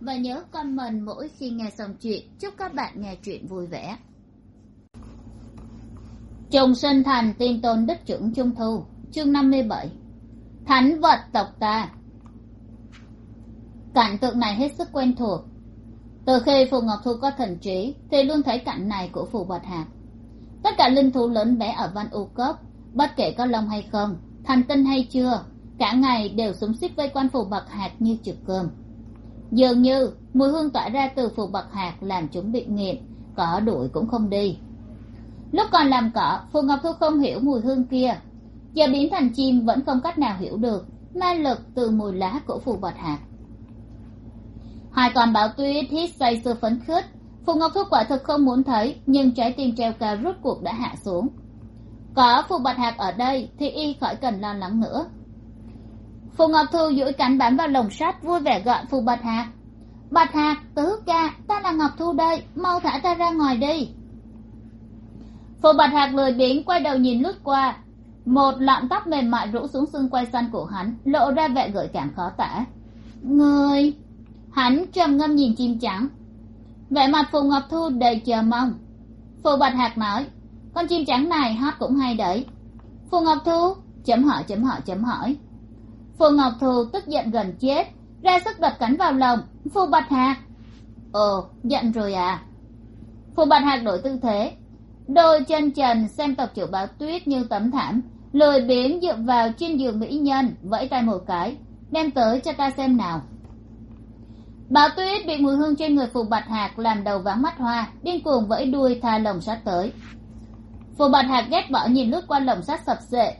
và nhớ comment mỗi khi nghe xong chuyện. Chúc các bạn nghe chuyện vui vẻ. Trùng sinh thành tiên tôn đức trưởng trung thu, chương năm mươi bảy. Thánh vật tộc ta. Cảnh tượng này hết sức quen thuộc. Từ khi phù ngọc thu có thần trí, thì luôn thấy cảnh này của phù bạch hạc. Tất cả linh thú lớn bé ở văn u cấp bất kể có lông hay không, thành tinh hay chưa, cả ngày đều súng xích vây quanh phù bạch hạc như trực cơm dường như, mùi hương tỏa ra từ phù bậc hạt làm chúng bị nghiện, cỏ đuổi cũng không đi. Lúc còn làm cỏ, phù ngọc thu không hiểu mùi hương kia. Giờ biến thành chim vẫn không cách nào hiểu được, ma lực từ mùi lá của phù bạc hạt. Hai con báo tuyết hít say sưa phấn khích, phù ngọc thu quả thực không muốn thấy, nhưng trái tim treo cao rốt cuộc đã hạ xuống. Có phù bạch hạt ở đây thì y khỏi cần lo lắng nữa phù ngọc thu duỗi cánh bám vào lồng sắt, vui vẻ gọi phù bạch hạc bạch hạc tứ ca, ta là ngọc thu đây, mau thả ta ra ngoài đi. Phù bạch hạc lười biếng quay đầu nhìn lướt qua. Một lọn tóc mềm mại rũ xuống xương quay xanh của hắn, lộ ra vẻ gợi cảm khó tả. Người! Hắn trầm ngâm nhìn chim trắng. Vẻ mặt phù ngọc thu đầy chờ mong. Phù bạch hạc nói, con chim trắng này hát cũng hay đấy. Phù ngọc thu chấm hỏi chấm hỏi chấm hỏi phù ngọc thù tức giận gần chết, ra sức đập cánh vào lòng. Phù bạch hạc. Ồ giận rồi à phù bạch hạc đổi tư thế. Đôi chân trần xem tộc chủ báo tuyết như tấm thảm, lười biếng dựa vào trên giường mỹ nhân, vẫy tay một cái, đem tới cho ta xem nào. Báo tuyết bị mùi hương trên người phù bạch hạc làm đầu váng mắt hoa, điên cuồng vẫy đuôi tha lồng sắt tới. Phù bạch hạc ghét bỏ nhìn lướt qua lồng sắt sập sệ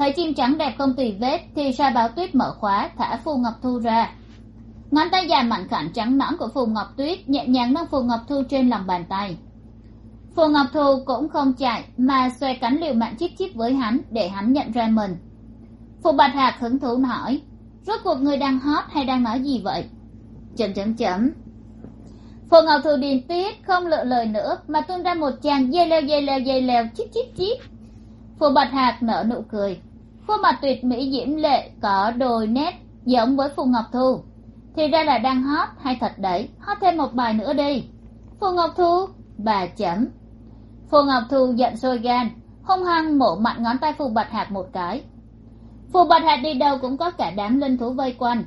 thấy chim trắng đẹp không tì vết thì sa báo tuyết mở khóa, thả phù ngọc thu ra. Ngón tay dài mạnh khảnh trắng nõn của phù ngọc tuyết nhẹ nhàng nâng phù ngọc thu trên lòng bàn tay. Phù ngọc thu cũng không chạy mà xoay cánh liều mạng chít chít với hắn để hắn nhận ra mình. Phù bạch hạc hứng thú hỏi rốt cuộc người đang hót hay đang nói gì vậy? Chấm chấm chấm. Phù ngọc thu điền tiết, không lựa lời nữa mà tuôn ra một chàng dây leo dây leo dây leo, chít chít chít. Phù bạch hạc nở nụ cười khuôn mặt tuyệt mỹ diễm lệ, có đôi nét giống với phù ngọc thu. Thì ra là đang hót hay thật đấy. Hót thêm một bài nữa đi. Phù ngọc thu, bà chấm. Phù ngọc thu giận sôi gan, hung hăng mổ mạnh ngón tay phù bạch hạt một cái. Phù bạch hạt đi đâu cũng có cả đám linh thú vây quanh.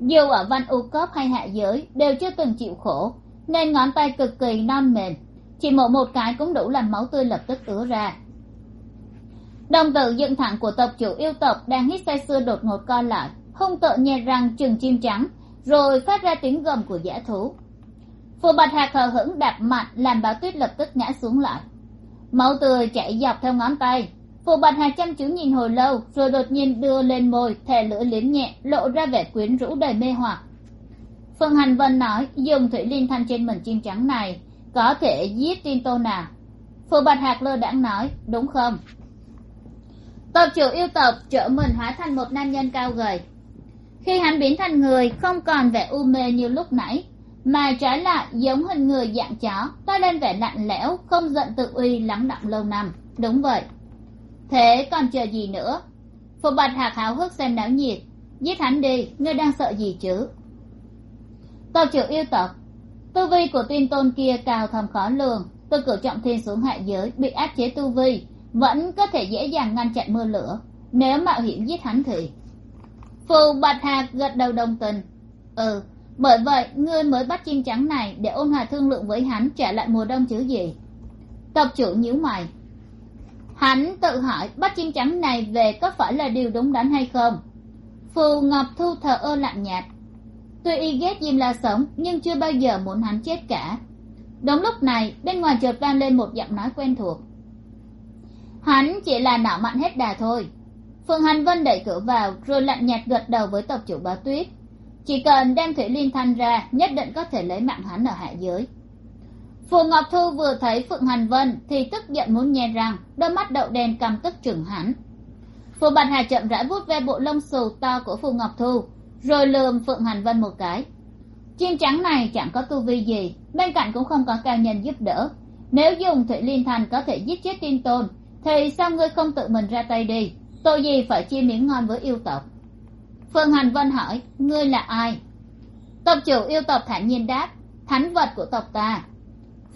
Dù ở văn u cấp hay hạ giới đều chưa từng chịu khổ, nên ngón tay cực kỳ non mềm. Chỉ mổ một cái cũng đủ làm máu tươi lập tức ứa ra đồng tử dựng thẳng của tộc chủ yêu tộc đang hít say sưa đột ngột co lại, hung tợn nhè răng chừng chim trắng, rồi phát ra tiếng gầm của dã thú. Phù bạch hạc hờ hững đạp mạnh, làm báo tuyết lập tức ngã xuống lại. Máu tươi chảy dọc theo ngón tay. Phù bạch hạc chăm chú nhìn hồi lâu, rồi đột nhiên đưa lên môi, thè lưỡi liếm nhẹ, lộ ra vẻ quyến rũ đầy mê hoặc. Phương hành vân nói, dùng thủy liên thanh trên mình chim trắng này, có thể giết tin tô nào phù bạch hạc lơ đãng nói, đúng không? Tộc chủ yêu tộc trở mình hóa thành một nam nhân cao gầy. Khi hắn biến thành người, không còn vẻ u mê như lúc nãy, mà trái lại giống hình người dạng chó to lên vẻ lạnh lẽo, không giận tự uy lắng đọng lâu năm. Đúng vậy. Thế còn chờ gì nữa? Phục bạch hạc háo hức xem náo nhiệt. Giết hắn đi, ngươi đang sợ gì chứ? Tộc chủ yêu tộc, tu vi của tuyên tôn kia cao thầm khó lường từ cửu trọng thiên xuống hạ giới, bị áp chế tu vi vẫn có thể dễ dàng ngăn chặn mưa lửa, nếu mạo hiểm giết hắn thì. Phù bạch hạc gật đầu đồng tình. Ừ bởi vậy ngươi mới bắt chim trắng này để ôn hòa thương lượng với hắn trả lại mùa đông chứ gì. Tộc trưởng nhíu mày. Hắn tự hỏi bắt chim trắng này về có phải là điều đúng đắn hay không? Phù ngọc thu thờ ơ lạnh nhạt. Tuy y ghét diêm la sống, nhưng chưa bao giờ muốn hắn chết cả. Đúng lúc này, bên ngoài chợt vang lên một giọng nói quen thuộc hắn chỉ là nọ mặn hết đà thôi. Phượng hành vân đẩy cửa vào, rồi lạnh nhạt gật đầu với tộc chủ bá tuyết. Chỉ cần đem thủy liên thanh ra, nhất định có thể lấy mạng hắn ở hạ giới. Phù ngọc thu vừa thấy phượng hành vân thì tức giận muốn nhe răng, đôi mắt đậu đen cầm tức chừng hắn. phù bạch hà chậm rãi vuốt ve bộ lông xù to của phù ngọc thu, rồi lườm phượng hành vân một cái. Chim trắng này chẳng có tu vi gì, bên cạnh cũng không có cao nhân giúp đỡ. Nếu dùng thủy liên thành có thể giết chết tin tôn thì sao ngươi không tự mình ra tay đi? Tôi gì phải chia miếng ngon với yêu tộc? Phương hành vân hỏi, ngươi là ai? Tộc chủ yêu tộc thản nhiên đáp, thánh vật của tộc ta.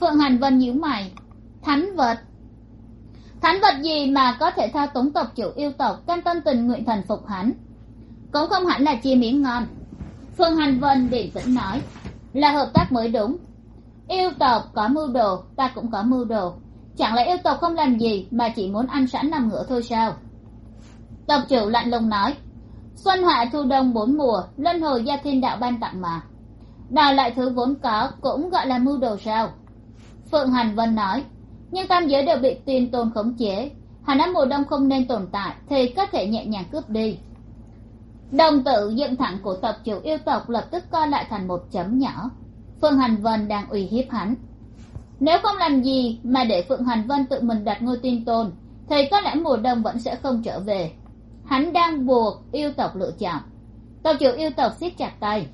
Phương hành vân nhíu mày, thánh vật? Thánh vật gì mà có thể thao túng tộc chủ yêu tộc, cam tâm tình nguyện thần phục hắn? Cũng không hẳn là chia miếng ngon. Phương hành vân điềm tĩnh nói, là hợp tác mới đúng. Yêu tộc có mưu đồ, ta cũng có mưu đồ chẳng lẽ yêu tộc không làm gì mà chỉ muốn ăn sẵn nằm ngựa thôi sao? Tộc chủ lạnh lùng nói, xuân hạ thu đông bốn mùa, luân hồi gia thiên đạo ban tặng mà. Đòi lại thứ vốn có cũng gọi là mưu đồ sao? Phượng hành vân nói, nhưng tam giới đều bị tiên tôn khống chế. Hà nam mùa đông không nên tồn tại thì có thể nhẹ nhàng cướp đi. Đồng tự dựng thẳng của tộc chủ yêu tộc lập tức co lại thành một chấm nhỏ. Phương hành vân đang uy hiếp hắn nếu không làm gì mà để phượng hành vân tự mình đặt ngôi tiên tôn thì có lẽ mùa đông vẫn sẽ không trở về. Hắn đang buộc yêu tộc lựa chọn. Tộc chủ yêu tộc siết chặt tay.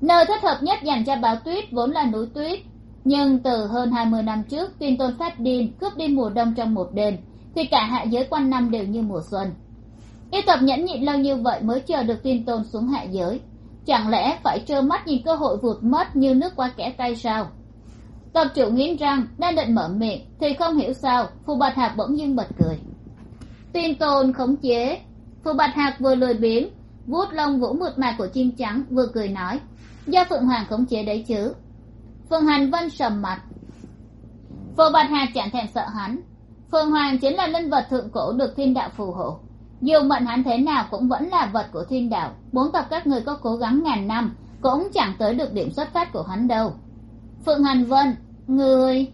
Nơi thích hợp nhất dành cho báo tuyết vốn là núi tuyết, nhưng từ hơn hai mươi năm trước tiên tôn phát điên, cướp đi mùa đông trong một đêm, thì cả hạ giới quanh năm đều như mùa xuân. Yêu tộc nhẫn nhịn lâu như vậy mới chờ được tiên tôn xuống hạ giới. Chẳng lẽ phải trơ mắt nhìn cơ hội vụt mất như nước qua kẽ tay sao? Tập chủ nghiến răng, đang định mở miệng, thì không hiểu sao phù bạch hạc bỗng nhiên bật cười. Tin tôn khống chế. Phù bạch hạc vừa lười biếng, vuốt lông vũ mượt mà của chim trắng, vừa cười nói, do phượng hoàng khống chế đấy chứ? Phượng hành vân sầm mặt. Phù bạch hạc chẳng thèm sợ hắn. Phượng hoàng chính là linh vật thượng cổ được thiên đạo phù hộ. Dù mệnh hắn thế nào cũng vẫn là vật của thiên đạo. Bốn tập các người có cố gắng ngàn năm, cũng chẳng tới được điểm xuất phát của hắn đâu. Phượng hành vân người.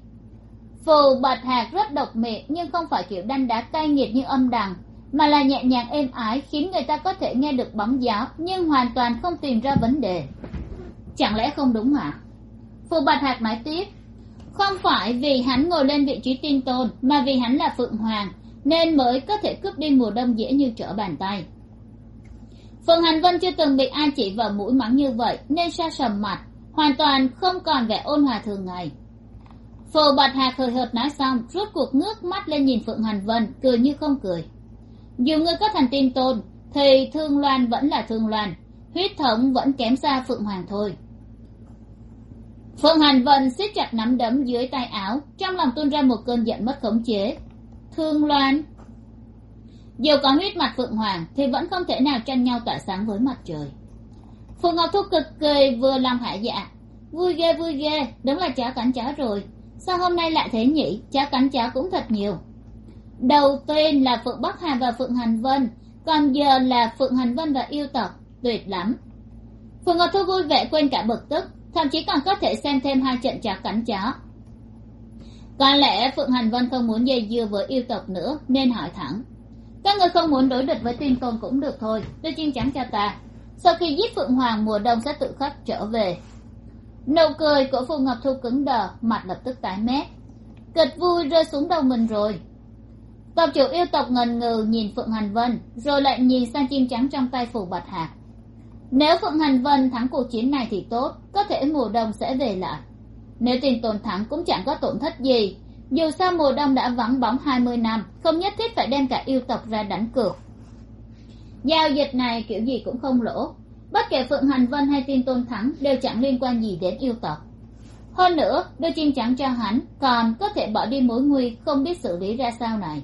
Phù bạch hạc rất độc miệng, nhưng không phải kiểu đanh đá cay nghiệt như âm đằng, mà là nhẹ nhàng êm ái, khiến người ta có thể nghe được bóng gió, nhưng hoàn toàn không tìm ra vấn đề. Chẳng lẽ không đúng hả phù bạch hạc nói tiếp, không phải vì hắn ngồi lên vị trí tiên tôn, mà vì hắn là phượng hoàng, nên mới có thể cướp đi mùa đông dễ như trở bàn tay. Phượng hành vân chưa từng bị ai chỉ vào mũi mắng như vậy, nên sa sầm mặt, hoàn toàn không còn vẻ ôn hòa thường ngày phù bạch hạc hời hợt nói xong, rút cuộc ngước mắt lên nhìn phượng hành vân, cười như không cười. Dù ngươi có thành tin tôn, thì thương loan vẫn là thương loan, huyết thống vẫn kém xa phượng hoàng thôi. Phượng hành vân siết chặt nắm đấm dưới tay áo, trong lòng tuôn ra một cơn giận mất khống chế. Thương loan? Dù có huyết mạch phượng hoàng, thì vẫn không thể nào tranh nhau tỏa sáng với mặt trời. Phượng ngọc thu cực kỳ vừa lòng hạ dạ. Vui ghê vui ghê, đúng là chó cảnh chó rồi sao hôm nay lại thế nhỉ? Chả cắn chả cũng thật nhiều. Đầu tiên là phượng bắc hà và phượng hành vân, còn giờ là phượng hành vân và yêu tộc. Tuyệt lắm. Phượng ngọc thu vui vẻ quên cả bực tức, thậm chí còn có thể xem thêm hai trận chả cắn chả. có lẽ phượng hành vân không muốn dây dưa với yêu tộc nữa, nên hỏi thẳng. Các người không muốn đối địch với tiên tôn cũng được thôi đưa chiên trắng cho ta. Sau khi giết phượng hoàng, mùa đông sẽ tự khắc trở về nụ cười của phù ngọc thu cứng đờ, mặt lập tức tái mét. Kịch vui rơi xuống đầu mình rồi. Tộc chủ yêu tộc ngần ngừ nhìn phượng hành vân, rồi lại nhìn sang chim trắng trong tay phù bạch hạc. Nếu phượng hành vân thắng cuộc chiến này thì tốt, có thể mùa đông sẽ về lại. Nếu tiền tồn thắng cũng chẳng có tổn thất gì. Dù sao mùa đông đã vắng bóng hai mươi năm, không nhất thiết phải đem cả yêu tộc ra đánh cược. Giao dịch này kiểu gì cũng không lỗ bất kể phượng hành vân hay tin tôn thắng đều chẳng liên quan gì đến yêu tộc. Hơn nữa đưa chim trắng cho hắn còn có thể bỏ đi mối nguy không biết xử lý ra sao này.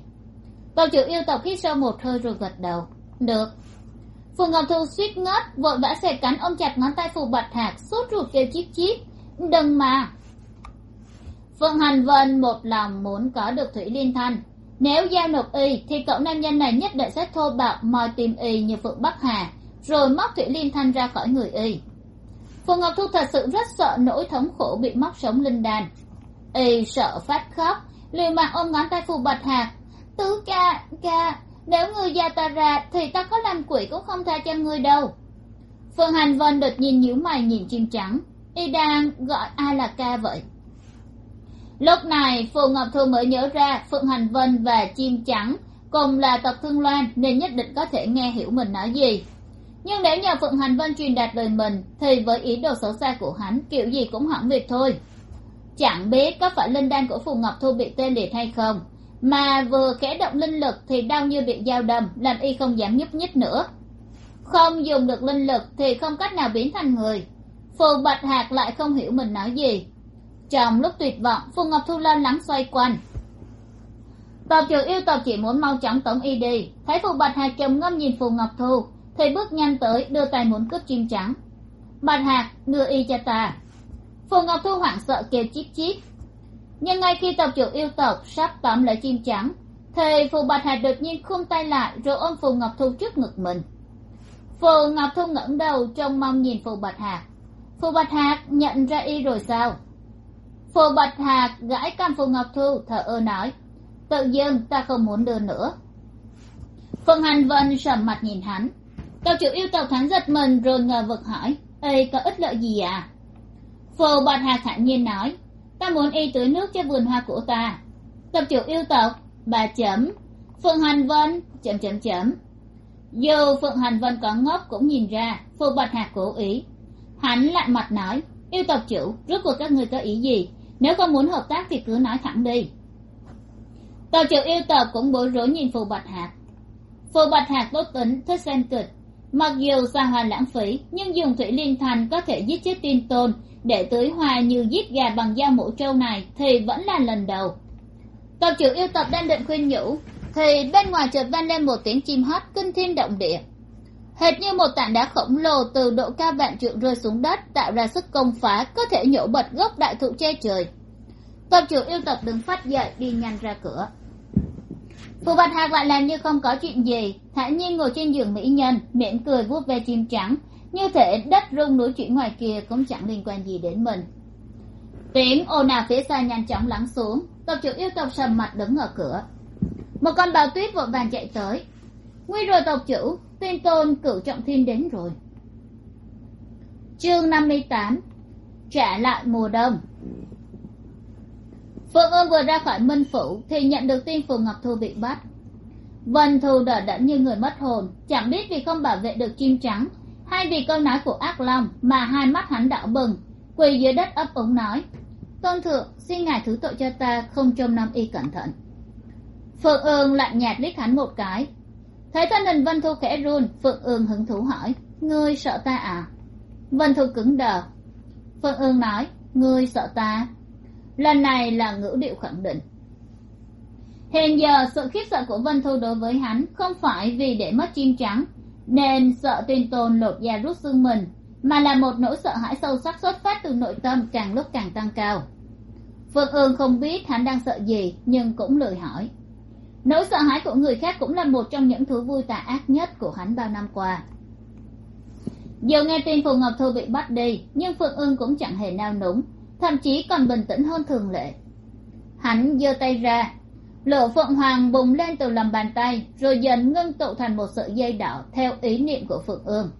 Tộc chủ yêu tộc hít sâu một hơi rồi gật đầu. Được. Phù ngọc thu suýt ngất, vội vã xẻ cắn ôm chặt ngón tay phù bạch hạc, sốt ruột kêu chip chip. đừng mà. Phượng hành vân một lòng muốn có được thủy liên thanh. Nếu giao nộp y thì cậu nam nhân này nhất định sẽ thô bạo moi tìm y như phượng bắc hà rồi móc thủy liên thanh ra khỏi người y. Phù ngọc thu thật sự rất sợ nỗi thống khổ bị móc sống linh đàn y sợ phát khóc, liều mạng ôm ngón tay phù bạch hạc tứ ca ca, nếu người gia ta ra thì ta có làm quỷ cũng không tha cho người đâu. Phương hành vân đột nhiên nhíu mày nhìn chim trắng. Y đang gọi ai là ca vậy. Lúc này, phù ngọc thu mới nhớ ra phượng hành vân và chim trắng cùng là tộc thương loan nên nhất định có thể nghe hiểu mình nói gì nhưng nếu nhờ phượng hành vân truyền đạt lời mình, thì với ý đồ xấu xa của hắn, kiểu gì cũng hỏng việc thôi. Chẳng biết có phải linh đan của phù ngọc thu bị tê liệt hay không, mà vừa khẽ động linh lực thì đau như bị dao đâm, làm y không dám nhúc nhích nữa. Không dùng được linh lực thì không cách nào biến thành người. Phù bạch hạc lại không hiểu mình nói gì. Trong lúc tuyệt vọng, phù ngọc thu lo lắng xoay quanh. Tộc trưởng yêu tộc chỉ muốn mau chóng tống y đi. Thấy phù bạch hạc trầm ngâm nhìn phù ngọc thu thầy bước nhanh tới, đưa tay muốn cướp chim trắng. Bạch hạc, đưa y cho ta. Phù ngọc thu hoảng sợ kêu chip chip. nhưng ngay khi tộc chủ yêu tộc sắp tóm lấy chim trắng, thầy phù bạch hạc đột nhiên khung tay lại rồi ôm phù ngọc thu trước ngực mình. Phù ngọc thu ngẩng đầu trông mong nhìn phù bạch hạc. Phù bạch hạc nhận ra y rồi sao? Phù bạch hạc gãi cằm phù ngọc thu, thở ơ nói. Tự dưng ta không muốn đưa nữa. Phương hành vân sầm mặt nhìn hắn cậu chủ yêu tộc thắng giật mình rồi ngờ vực hỏi, ê, có ích lợi gì à phù bạch hà thản nhiên nói, ta muốn y tưới nước cho vườn hoa của ta. Cậu chủ yêu tộc bà chấm. Phượng hành vân, chấm chấm chấm. Dù phượng hành vân có ngốc cũng nhìn ra, phù bạch hà cố ý. Hắn lại mặt nói, yêu tộc chủ, rốt cuộc các người có ý gì? Nếu không muốn hợp tác thì cứ nói thẳng đi. Tàu chủ yêu tộc cũng bối rối nhìn phù bạch hạc phù bạch hạc tốt tính, thích xem kịch mặc dù xa hoa lãng phí, nhưng dùng thủy liên thành có thể giết chết tin tôn. Để tưới hoa như giết gà bằng dao mũ trâu này thì vẫn là lần đầu. Tộc trưởng yêu tập đang định khuyên nhủ, thì bên ngoài chợt vang lên một tiếng chim hót kinh thiên động địa. Hệt như một tảng đá khổng lồ từ độ cao vạn trượng rơi xuống đất tạo ra sức công phá có thể nhổ bật gốc đại thụ che trời. Tộc trưởng yêu tập đứng phát dậy đi nhanh ra cửa phù bạch hạc lại làm như không có chuyện gì. Thản nhiên ngồi trên giường mỹ nhân miệng cười vuốt ve chim trắng. Như thể đất rung núi chuyển ngoài kia cũng chẳng liên quan gì đến mình. Tiếng ồn ào phía xa nhanh chóng lắng xuống. Tộc trưởng yêu tộc sầm mặt đứng ở cửa. Một con bào tuyết vội vàng chạy tới. Nguy rồi tộc chủ tuyên tôn cửu trọng thiên đến rồi. Chương năm mươi tám, trả lại mùa đông phượng ương vừa ra khỏi minh phủ thì nhận được tin phù ngọc thu bị bắt. Vân thu đờ đẫn như người mất hồn, chẳng biết vì không bảo vệ được chim trắng, hay vì câu nói của ác long mà hai mắt hắn đỏ bừng, quỳ dưới đất ấp ống nói, tôn thượng, xin ngài thứ tội cho ta, không trông nom y cẩn thận. Phượng ương lạnh nhạt liếc hắn một cái. Thấy thân hình vân thu khẽ run, phượng ương hứng thú hỏi, ngươi sợ ta à? Vân thu cứng đờ. Phượng ương nói, ngươi sợ ta? Lần này là ngữ điệu khẳng định. Hiện giờ, sự khiếp sợ của vân thu đối với hắn không phải vì để mất chim trắng, nên sợ tuyên tôn lột da rút xương mình, mà là một nỗi sợ hãi sâu sắc xuất phát từ nội tâm càng lúc càng tăng cao. Phương ương không biết hắn đang sợ gì, nhưng cũng lười hỏi. Nỗi sợ hãi của người khác cũng là một trong những thú vui tà ác nhất của hắn bao năm qua. Dù nghe tin phù ngọc thu bị bắt đi, nhưng Phương ương cũng chẳng hề nao núng thậm chí còn bình tĩnh hơn thường lệ. Hắn giơ tay ra lửa phượng hoàng bùng lên từ lòng bàn tay, rồi dần ngưng tụ thành một sợi dây đỏ theo ý niệm của phượng ương.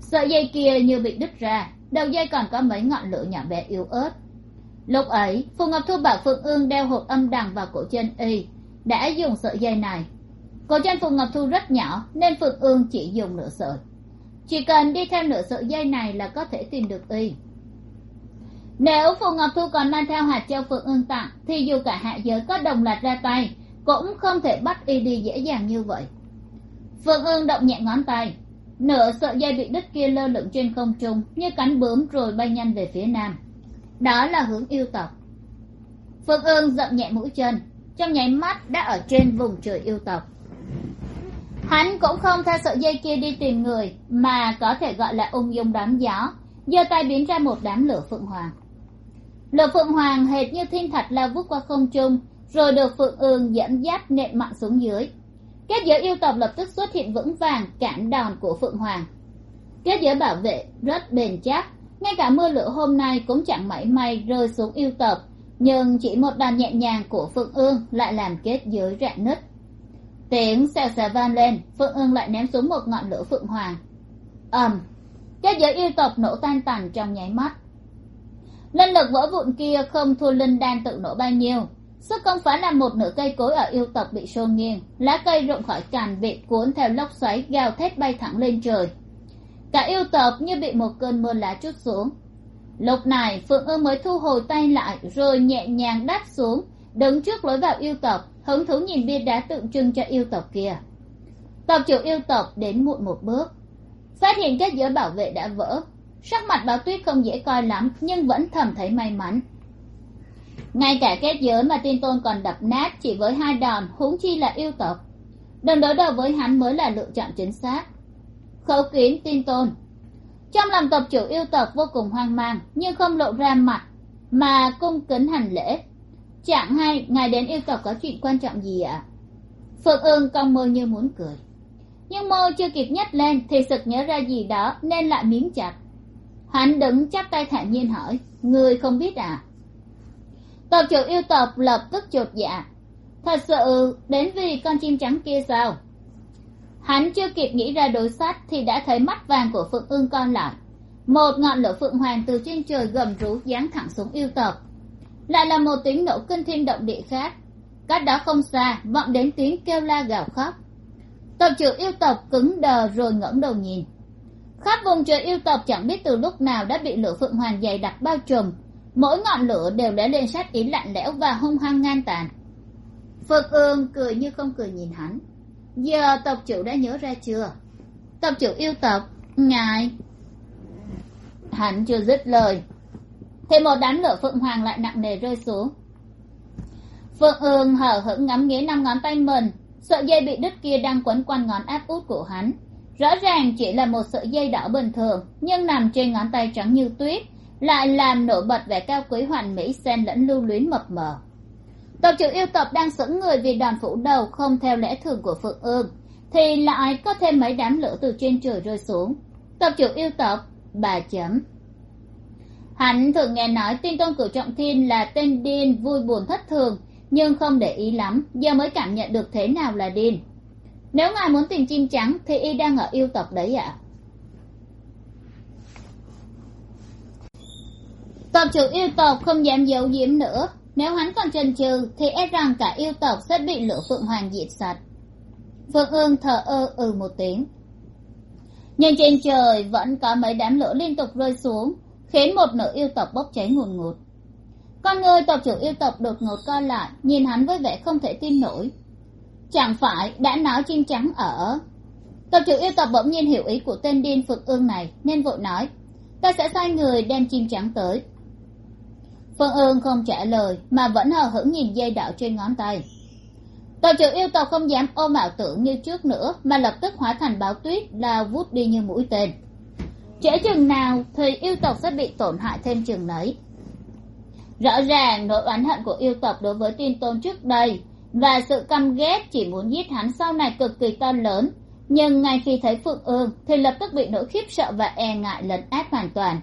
Sợi dây kia như bị đứt ra, đầu dây còn có mấy ngọn lửa nhỏ bé yếu ớt. Lúc ấy phù ngọc thu bảo phượng ương đeo hộp âm đằng vào cổ chân y, đã dùng sợi dây này. Cổ chân phù ngọc thu rất nhỏ, nên phượng ương chỉ dùng nửa sợi. Chỉ cần đi theo nửa sợi dây này là có thể tìm được y nếu phù ngọc thu còn mang theo hạt châu phượng ương tặng thì dù cả hạ giới có đồng loạt ra tay, cũng không thể bắt y đi dễ dàng như vậy. Phượng ương động nhẹ ngón tay nửa sợi dây bị đứt kia lơ lửng trên không trung, như cánh bướm rồi bay nhanh về phía nam. Đó là hướng yêu tộc. Phượng ương dậm nhẹ mũi chân, trong nháy mắt đã ở trên vùng trời yêu tộc. Hắn cũng không theo sợi dây kia đi tìm người mà có thể gọi là ung dung đám gió, giơ tay biến ra một đám lửa phượng hoàng lửa phượng hoàng hệt như thiên thạch lao vút qua không trung, rồi được phượng ương dẫn dắt nện mặn xuống dưới. Kết giới yêu tộc lập tức xuất hiện vững vàng, cản đòn của phượng hoàng. Kết giới bảo vệ rất bền chắc, ngay cả mưa lửa hôm nay cũng chẳng mảy may rơi xuống yêu tộc, nhưng chỉ một đòn nhẹ nhàng của phượng ương lại làm kết giới rạn nứt. Tiếng xèo xèo vang lên, phượng ương lại ném xuống một ngọn lửa phượng hoàng. Ầm. Kết giới yêu tộc nổ tan tành trong nháy mắt linh lực vỡ vụn kia không thua linh đan tự nổ bao nhiêu. Sức công phá là một nửa cây cối ở yêu tộc bị sô nghiêng lá cây rụng khỏi cành bị cuốn theo lốc xoáy gào thét bay thẳng lên trời. Cả yêu tộc như bị một cơn mưa lá chút xuống. Lúc này, phượng ương mới thu hồi tay lại, rồi nhẹ nhàng đáp xuống, đứng trước lối vào yêu tộc, hứng thú nhìn bia đá tượng trưng cho yêu tộc kia. Tộc chủ yêu tộc đến muộn một bước. Phát hiện các giới bảo vệ đã vỡ sắc mặt báo tuyết không dễ coi lắm, nhưng vẫn thầm thấy may mắn. Ngay cả kết giới mà tin tôn còn đập nát chỉ với hai đòn, huống chi là yêu tộc. Đừng đối đầu với hắn mới là lựa chọn chính xác. Khấu kiến tin tôn. Trong lòng tộc chủ yêu tộc vô cùng hoang mang, nhưng không lộ ra mặt mà cung kính hành lễ. Chẳng hay ngài đến yêu tộc có chuyện quan trọng gì ạ? Phượng ương cong môi như muốn cười. Nhưng môi chưa kịp nhấc lên thì sực nhớ ra gì đó nên lại miếng chặt hắn đứng chắp tay thản nhiên hỏi người không biết à? Tộc chủ yêu tộc lập tức chột dạ thật sự, đến vì con chim trắng kia sao? Hắn chưa kịp nghĩ ra đối sách thì đã thấy mắt vàng của phượng ương con lại. Một ngọn lửa phượng hoàng từ trên trời gầm rú giáng thẳng xuống yêu tộc. Lại là một tiếng nổ kinh thiên động địa khác. Cách đó không xa, vọng đến tiếng kêu la gào khóc. Tộc trưởng yêu tộc cứng đờ rồi ngẩng đầu nhìn khắp vùng trời yêu tộc chẳng biết từ lúc nào đã bị lửa phượng hoàng dày đặc bao trùm. Mỗi ngọn lửa đều đã lên sát ý lạnh lẽo và hung hăng ngang tàn. Phượng ương cười như không cười nhìn hắn. Giờ tộc chủ đã nhớ ra chưa? Tộc chủ yêu tộc, ngài. Hắn chưa dứt lời. Thì một đám lửa phượng hoàng lại nặng nề rơi xuống. Phượng ương hở hững ngắm nghía năm ngón tay mình. Sợi dây bị đứt kia đang quấn quanh ngón áp út của hắn rõ ràng chỉ là một sợi dây đỏ bình thường, nhưng nằm trên ngón tay trắng như tuyết, lại làm nổi bật vẻ cao quý hoàn mỹ xen lẫn lưu luyến mập mờ. Tộc trưởng yêu tộc đang sững người vì đoàn phủ đầu không theo lẽ thường của phượng ương, thì lại có thêm mấy đám lửa từ trên trời rơi xuống. Tộc trưởng yêu tộc, bà chấm. Hắn thường nghe nói tiên tôn cửu trọng thiên là tên điên, vui buồn thất thường, nhưng không để ý lắm, giờ mới cảm nhận được thế nào là điên nếu ngài muốn tìm chim trắng thì y đang ở yêu tộc đấy ạ. Tộc trưởng yêu tộc không dám giấu diếm nữa. Nếu hắn còn chần chừ thì e rằng cả yêu tộc sẽ bị lửa phượng hoàng diệt sạch. Phượng ương thờ ơ ừ một tiếng. Nhưng trên trời vẫn có mấy đám lửa liên tục rơi xuống, khiến một nửa yêu tộc bốc cháy ngùn ngụt. Con người tộc trưởng yêu tộc đột ngột co lại, nhìn hắn với vẻ không thể tin nổi chẳng phải, đã nói chim trắng ở. Tộc trưởng yêu tộc bỗng nhiên hiểu ý của tên điên phượng ương này, nên vội nói, ta sẽ sai người đem chim trắng tới. Phương ương không trả lời, mà vẫn hờ hững nhìn dây đạo trên ngón tay. Tộc trưởng yêu tộc không dám ôm ảo tưởng như trước nữa, mà lập tức hóa thành báo tuyết, lao vút đi như mũi tên. Trễ chừng nào thì yêu tộc sẽ bị tổn hại thêm chừng nấy. Rõ ràng, nỗi oán hận của yêu tộc đối với tiên tôn trước đây và sự căm ghét chỉ muốn giết hắn sau này cực kỳ to lớn. Nhưng ngay khi thấy phượng ương, thì lập tức bị nỗi khiếp sợ và e ngại lấn át hoàn toàn.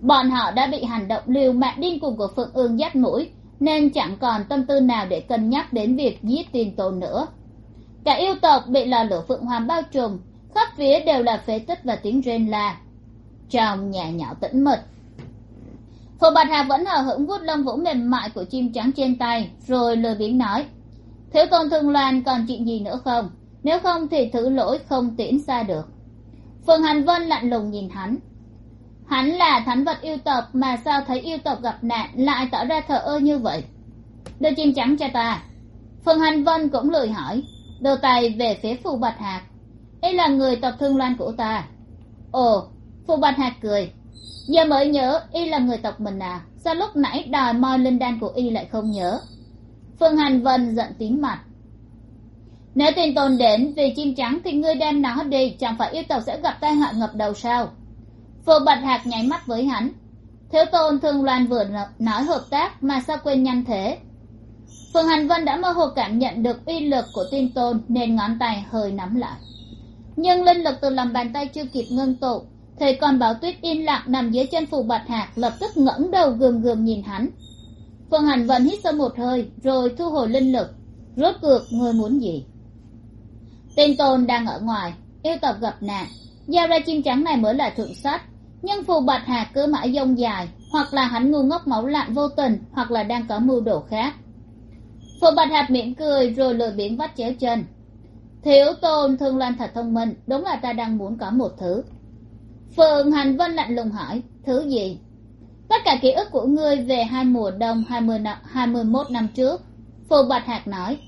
Bọn họ đã bị hành động liều mạng điên cuồng của phượng ương dắt mũi, nên chẳng còn tâm tư nào để cân nhắc đến việc giết tiền tôn nữa. Cả yêu tộc bị lò lửa phượng hoàng bao trùm, khắp phía đều là phế tích và tiếng rên la. Trong nhà nhỏ tĩnh mịch phù bạch hà vẫn hờ hững vuốt lông vũ mềm mại của chim trắng trên tay, rồi lười biếng nói thiếu tôn thương loan còn chuyện gì nữa không? Nếu không thì thử lỗi không tiễn xa được. Phường hành vân lạnh lùng nhìn hắn. Hắn là thánh vật yêu tộc mà sao thấy yêu tộc gặp nạn lại tỏ ra thờ ơ như vậy? Đưa chim trắng cho ta. Phường hành vân cũng lười hỏi, đưa tay về phía phù bạch hạc. Ấy là người tộc thương loan của ta. Ồ phù bạch hạc cười. Giờ mới nhớ y là người tộc mình à sao lúc nãy đòi moi linh đan của y lại không nhớ? Phương hành vân giận tím mặt. Nếu tin tôn đến vì chim trắng thì ngươi đem nó đi, chẳng phải yêu tộc sẽ gặp tai họa ngập đầu sao? Phù bạch hạc nháy mắt với hắn. Thiếu tôn thương loan vừa nói hợp tác mà sao quên nhanh thế? Phương hành vân đã mơ hồ cảm nhận được uy lực của tin tôn nên ngón tay hơi nắm lại. Nhưng linh lực từ lòng bàn tay chưa kịp ngưng tụ thì con bảo tuyết yên lặng nằm dưới chân phù bạch hạc lập tức ngẩng đầu gườm gườm nhìn hắn phương hành vân hít sâu một hơi, rồi thu hồi linh lực, rốt cuộc ngươi muốn gì? Tên tôn đang ở ngoài, yêu tộc gặp nạn. Giao ra chim trắng này mới là thượng sách, nhưng phù bạch hà cứ mãi dông dài, hoặc là hắn ngu ngốc máu lạnh vô tình, hoặc là đang có mưu đồ khác. Phù bạch hạt mỉm cười rồi lười biếng vắt chéo chân. Thiếu tôn thương lan thật thông minh, đúng là ta đang muốn có một thứ. Phượng hành vân lạnh lùng hỏi, thứ gì? Tất cả ký ức của ngươi về hai mùa đông hai mươi năm, hai mươi mốt năm trước, phù bạch hạc nói.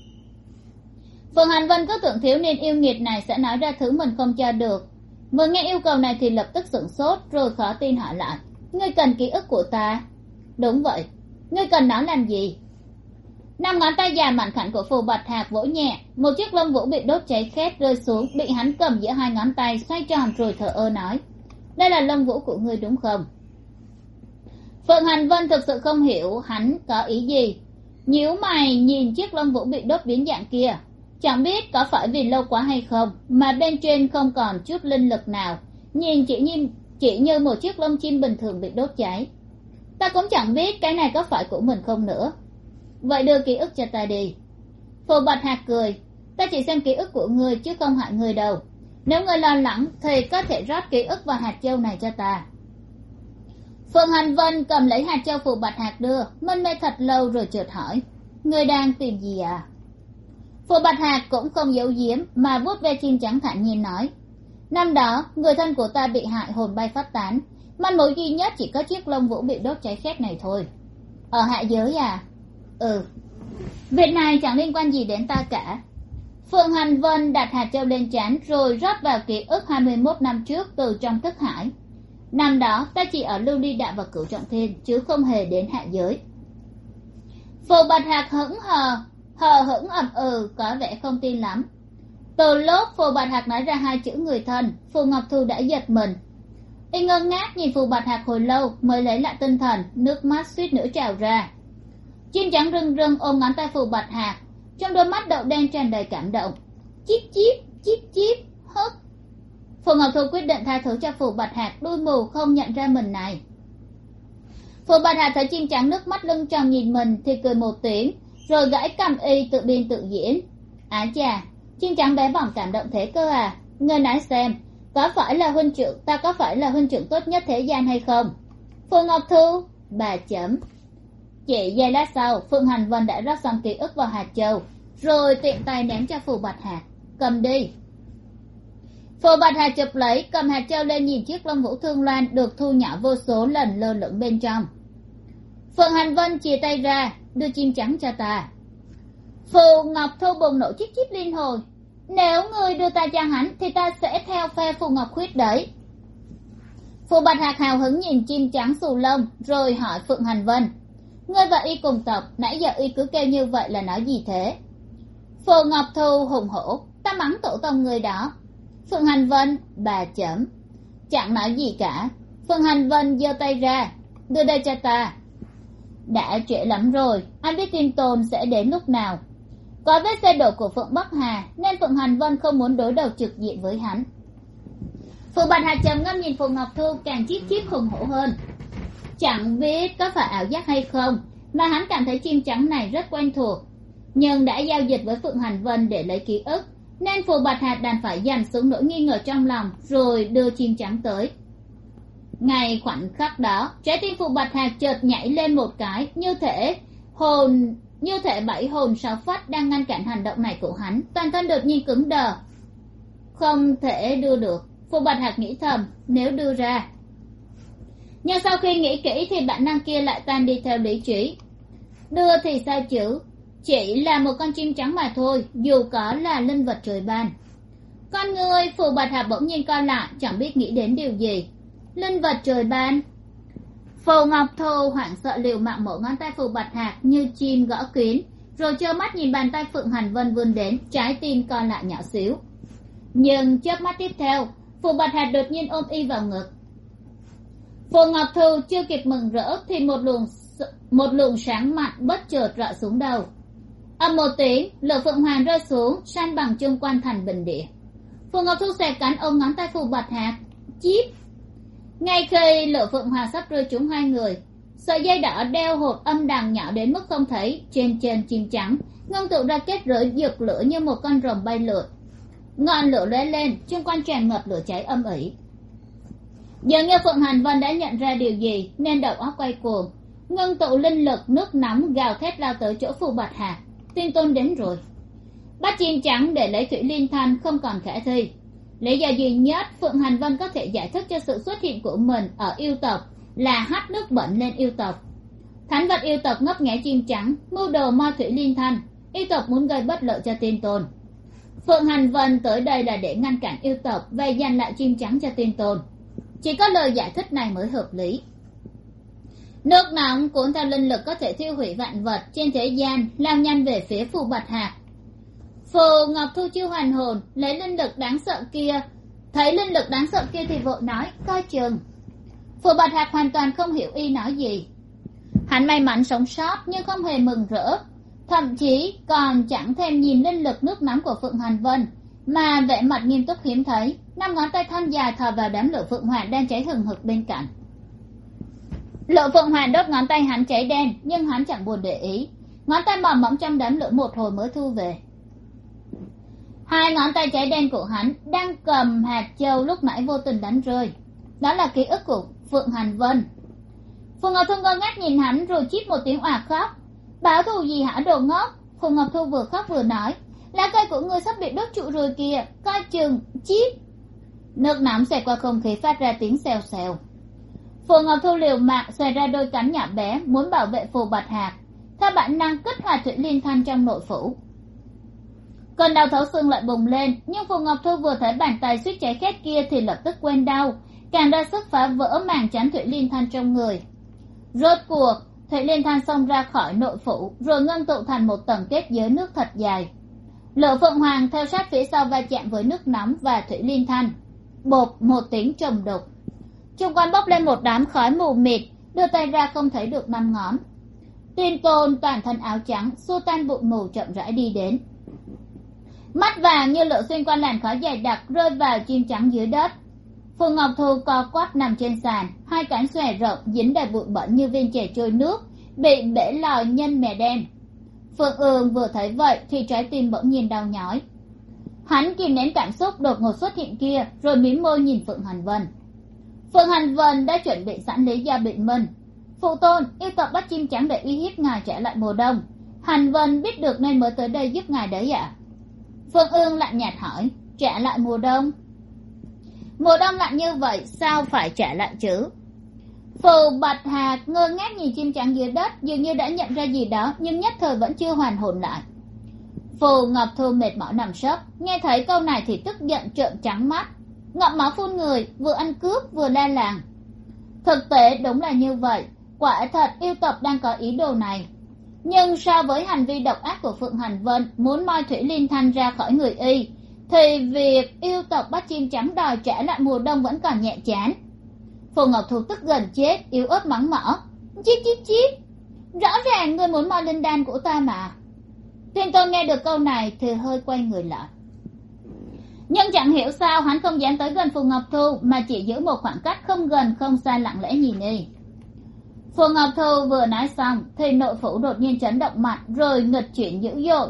Phượng hành vân cứ tưởng thiếu niên yêu nghiệt này sẽ nói ra thứ mình không cho được. Vừa nghe yêu cầu này thì lập tức sửng sốt, rồi khó tin hỏi lại. Ngươi cần ký ức của ta? Đúng vậy. Ngươi cần nó làm gì? Năm ngón tay già mạnh khảnh của phù bạch hạc vỗ nhẹ, một chiếc lông vũ bị đốt cháy khét rơi xuống, bị hắn cầm giữa hai ngón tay, xoay tròn rồi thở ơ nói. Đây là lông vũ của ngươi đúng không? Phượng hành vân thực sự không hiểu hắn có ý gì. Nhíu mày nhìn chiếc lông vũ bị đốt biến dạng kia. Chẳng biết có phải vì lâu quá hay không, mà bên trên không còn chút linh lực nào. Nhìn chỉ như chỉ như một chiếc lông chim bình thường bị đốt cháy. Ta cũng chẳng biết cái này có phải của mình không nữa. Vậy đưa ký ức cho ta đi. Phù bạch hạc cười. Ta chỉ xem ký ức của ngươi chứ không hại ngươi đâu. Nếu ngươi lo lắng thì có thể rót ký ức vào hạt châu này cho ta phượng hành vân cầm lấy hạt châu phù bạch hạt đưa, mân mê thật lâu rồi chợt hỏi người đang tìm gì à? Phù bạch hạt cũng không giấu giếm mà vuốt ve chim trắng thản nhiên nói, năm đó, người thân của ta bị hại hồn bay phát tán, manh mối duy nhất chỉ có chiếc lông vũ bị đốt cháy khét này thôi. Ở hạ giới à? Ừ. Việc này chẳng liên quan gì đến ta cả. Phượng hành vân đặt hạt châu lên trán rồi rót vào ký ức hai mươi mốt năm trước từ trong thức hải năm đó, ta chỉ ở lưu ly đạo và cửu trọng thiên, chứ không hề đến hạ giới. Phù bạch hạt hững hờ hờ hững ậm ừ có vẻ không tin lắm. Từ lúc phù bạch hạt nói ra hai chữ người thân, phù ngọc thu đã giật mình. Y ngơ ngác nhìn phù bạch hạt hồi lâu, mới lấy lại tinh thần, nước mắt suýt nữa trào ra. Chim trắng rưng rưng ôm ngón tay phù bạch hạt trong đôi mắt đậu đen tràn đầy cảm động. Chíp chíp chíp chíp hớt phù ngọc thu quyết định tha thứ cho phù bạch hạt đuôi mù không nhận ra mình này. Phù bạch hạt thấy chim trắng nước mắt lưng tròng nhìn mình thì cười một tiếng, rồi gãy cầm y tự biên tự diễn. Á chà, chim trắng bé bỏng cảm động thế cơ à? Ngươi nói xem, có phải là huynh trưởng, ta có phải là huynh trưởng tốt nhất thế gian hay không? Phù ngọc thu, bà chấm. Chỉ giây lát sau, phương hành vân đã rót xong ký ức vào hạt châu, rồi tiện tay ném cho phù bạch hạt cầm đi phù bạch hà chụp lấy, cầm hạt trâu lên nhìn chiếc lông vũ thương loan được thu nhỏ vô số lần lơ lửng bên trong. Phượng hành vân chia tay ra, đưa chim trắng cho ta. Phù ngọc thu bùng nổ chiếc chip liên hồi. Nếu người đưa ta cho hắn, thì ta sẽ theo phe phù ngọc khuyết đấy phù bạch hạc hào hứng nhìn chim trắng xù lông, rồi hỏi phượng hành vân. Ngươi và y cùng tộc, nãy giờ y cứ kêu như vậy là nói gì thế? Phù ngọc thu hùng hổ, ta mắng tổ tông người đó phượng hành vân, bà chấm chẳng nói gì cả. Phượng hành vân giơ tay ra, đưa đây cho ta. Đã trễ lắm rồi, anh biết tin tồn sẽ đến lúc nào. Có vết xe đổ của phượng bắc hà, nên phượng hành vân không muốn đối đầu trực diện với hắn. Phượng bạch hà trầm ngâm nhìn Phùng ngọc thu càng chít chít hùng hổ hơn. Chẳng biết có phải ảo giác hay không, mà hắn cảm thấy chim trắng này rất quen thuộc. Nhưng đã giao dịch với phượng hành vân để lấy ký ức nên phù bạch hạt đành phải dằn xuống nỗi nghi ngờ trong lòng, rồi đưa chim trắng tới. Ngay khoảnh khắc đó, trái tim phù bạch hạt chợt nhảy lên một cái, như thể hồn, như thể bảy hồn sáu phách đang ngăn cản hành động này của hắn. Toàn thân đột nhiên cứng đờ. Không thể đưa được. Phù bạch hạt nghĩ thầm, nếu đưa ra. Nhưng sau khi nghĩ kỹ thì bản năng kia lại tan đi theo lý trí. Đưa thì sao chữ chỉ là một con chim trắng mà thôi, dù có là linh vật trời ban. Con người phù bạch hạt bỗng nhiên co lại, chẳng biết nghĩ đến điều gì. Linh vật trời ban. Phù ngọc thô hoảng sợ liều mạng mổ ngón tay phù bạch hạt như chim gõ kín, rồi trơ mắt nhìn bàn tay phượng hành vân vươn đến, trái tim co lại nhỏ xíu. Nhưng chớp mắt tiếp theo phù bạch hạt đột nhiên ôm y vào ngực. Phù ngọc thu chưa kịp mừng rỡ thì một luồng một luồng sáng mạnh bất chợt rọi xuống đầu ầm một tiếng, lửa phượng hoàng rơi xuống, san bằng chung quanh thành bình địa. Phù ngọc thu xẻ cánh ôm ngón tay phù bạch hạt chíp! Ngay khi lửa phượng hoàng sắp rơi trúng hai người, sợi dây đỏ đeo hộp âm đằng nhỏ đến mức không thấy, trên trên chim trắng, ngưng tụ ra kết rưỡi giật lửa như một con rồng bay lượn. Ngọn lửa lóe lên, chung quanh tràn ngập lửa cháy âm ỉ. Dường như phượng hành vân đã nhận ra điều gì, nên đầu óc quay cuồng, ngưng tụ linh lực, nước nóng gào thét lao tới chỗ phù bạch hạc tiên tôn đến rồi. Bắt chim trắng để lấy thủy liên thanh không còn khả thi. Lý do duy nhất phượng hành vân có thể giải thích cho sự xuất hiện của mình ở yêu tộc là hát nước bẩn lên yêu tộc. Thánh vật yêu tộc ngấp nghé chim trắng, mưu đồ ma thủy liên thanh, yêu tộc muốn gây bất lợi cho tiên tôn. Phượng hành vân tới đây là để ngăn cản yêu tộc và giành lại chim trắng cho tiên tôn. Chỉ có lời giải thích này mới hợp lý nước nóng cuốn theo linh lực có thể thiêu hủy vạn vật trên thế gian, lao nhanh về phía phù bạch hạc phù ngọc thu chiêu hoàn hồn lấy linh lực đáng sợ kia. Thấy linh lực đáng sợ kia thì vội nói, coi chừng. Phù bạch hạc hoàn toàn không hiểu y nói gì. Hắn may mắn sống sót nhưng không hề mừng rỡ. Thậm chí còn chẳng thèm nhìn linh lực nước nóng của phượng hoàn vân, mà vẻ mặt nghiêm túc hiếm thấy, năm ngón tay thon dài thò vào đám lửa phượng hoàng đang cháy hừng hực bên cạnh lộ phượng hoàng đốt ngón tay hắn cháy đen, nhưng hắn chẳng buồn để ý. Ngón tay mỏng mẫm trong đám lửa một hồi mới thu về. Hai ngón tay cháy đen của hắn đang cầm hạt châu lúc nãy vô tình đánh rơi. Đó là ký ức của phượng hàn vân. Phượng ngọc thu ngơ ngác nhìn hắn rồi chít một tiếng òa khóc. Báo thù gì hả, đồ ngốc? Phượng ngọc thu vừa khóc vừa nói, lá cây của ngươi sắp bị đốt trụ rồi kìa, coi chừng, chít. Nước nóng xẹt qua không khí phát ra tiếng xèo xèo phù ngọc thu liều mạng xòe ra đôi cánh nhỏ bé muốn bảo vệ phù bạch hạc. Theo bản năng kích hoạt thủy liên thanh trong nội phủ. Cơn đau thấu xương lại bùng lên, nhưng phù ngọc thu vừa thấy bàn tay suýt cháy khét kia thì lập tức quên đau, càng ra sức phá vỡ màng chắn thủy liên thanh trong người. Rốt cuộc, thủy liên thanh xông ra khỏi nội phủ, rồi ngưng tụ thành một tầng kết giới nước thật dài. Lửa phượng hoàng theo sát phía sau va chạm với nước nóng và thủy liên thanh. Bột một tiếng trầm đục chung quanh bốc lên một đám khói mù mịt, đưa tay ra không thấy được năm ngón. Tuyên tôn toàn thân áo trắng, xua tan bụi mù chậm rãi đi đến. Mắt vàng như lửa xuyên qua làn khói dày đặc rơi vào chim trắng dưới đất. Phù ngọc thu co quắp nằm trên sàn, hai cánh xòe rộng dính đầy bụi bẩn như viên chè trôi nước, bị bể lòi nhân mè đen. Phượng ương vừa thấy vậy thì trái tim bỗng nhiên đau nhói. Hắn kìm nén cảm xúc đột ngột xuất hiện kia, rồi mím môi nhìn phượng hành vân. Phương hành vân đã chuẩn bị sẵn lý do bị minh. Phụ tôn, yêu tộc bắt chim trắng để uy hiếp ngài trả lại mùa đông. Hành vân biết được nên mới tới đây giúp ngài đấy ạ. À? phượng ương lạnh nhạt hỏi, trả lại mùa đông? Mùa đông lạnh như vậy, sao phải trả lại chứ? Phù bạch hạc ngơ ngác nhìn chim trắng dưới đất, dường như đã nhận ra gì đó, nhưng nhất thời vẫn chưa hoàn hồn lại. Phù ngọc thu mệt mỏi nằm sấp, nghe thấy câu này thì tức giận trợn trắng mắt ngậm máu phun người, vừa ăn cướp, vừa đa làng. Thực tế đúng là như vậy, quả thật yêu tộc đang có ý đồ này. Nhưng so với hành vi độc ác của phượng hành vân muốn moi thủy liên thanh ra khỏi người y, thì việc yêu tộc bắt chim trắng đòi trả lại mùa đông vẫn còn nhẹ chán. Phù ngọc thu tức gần chết, yếu ớt mắng mỏ. Chip chip chip rõ ràng ngươi muốn moi linh đan của ta mà. Tuyên tôn nghe được câu này thì hơi quay người lại nhưng chẳng hiểu sao hắn không dám tới gần phù ngọc thu, mà chỉ giữ một khoảng cách không gần, không xa lặng lẽ nhìn y phù ngọc thu vừa nói xong, thì nội phủ đột nhiên chấn động mạnh, rồi nghịch chuyển dữ dội.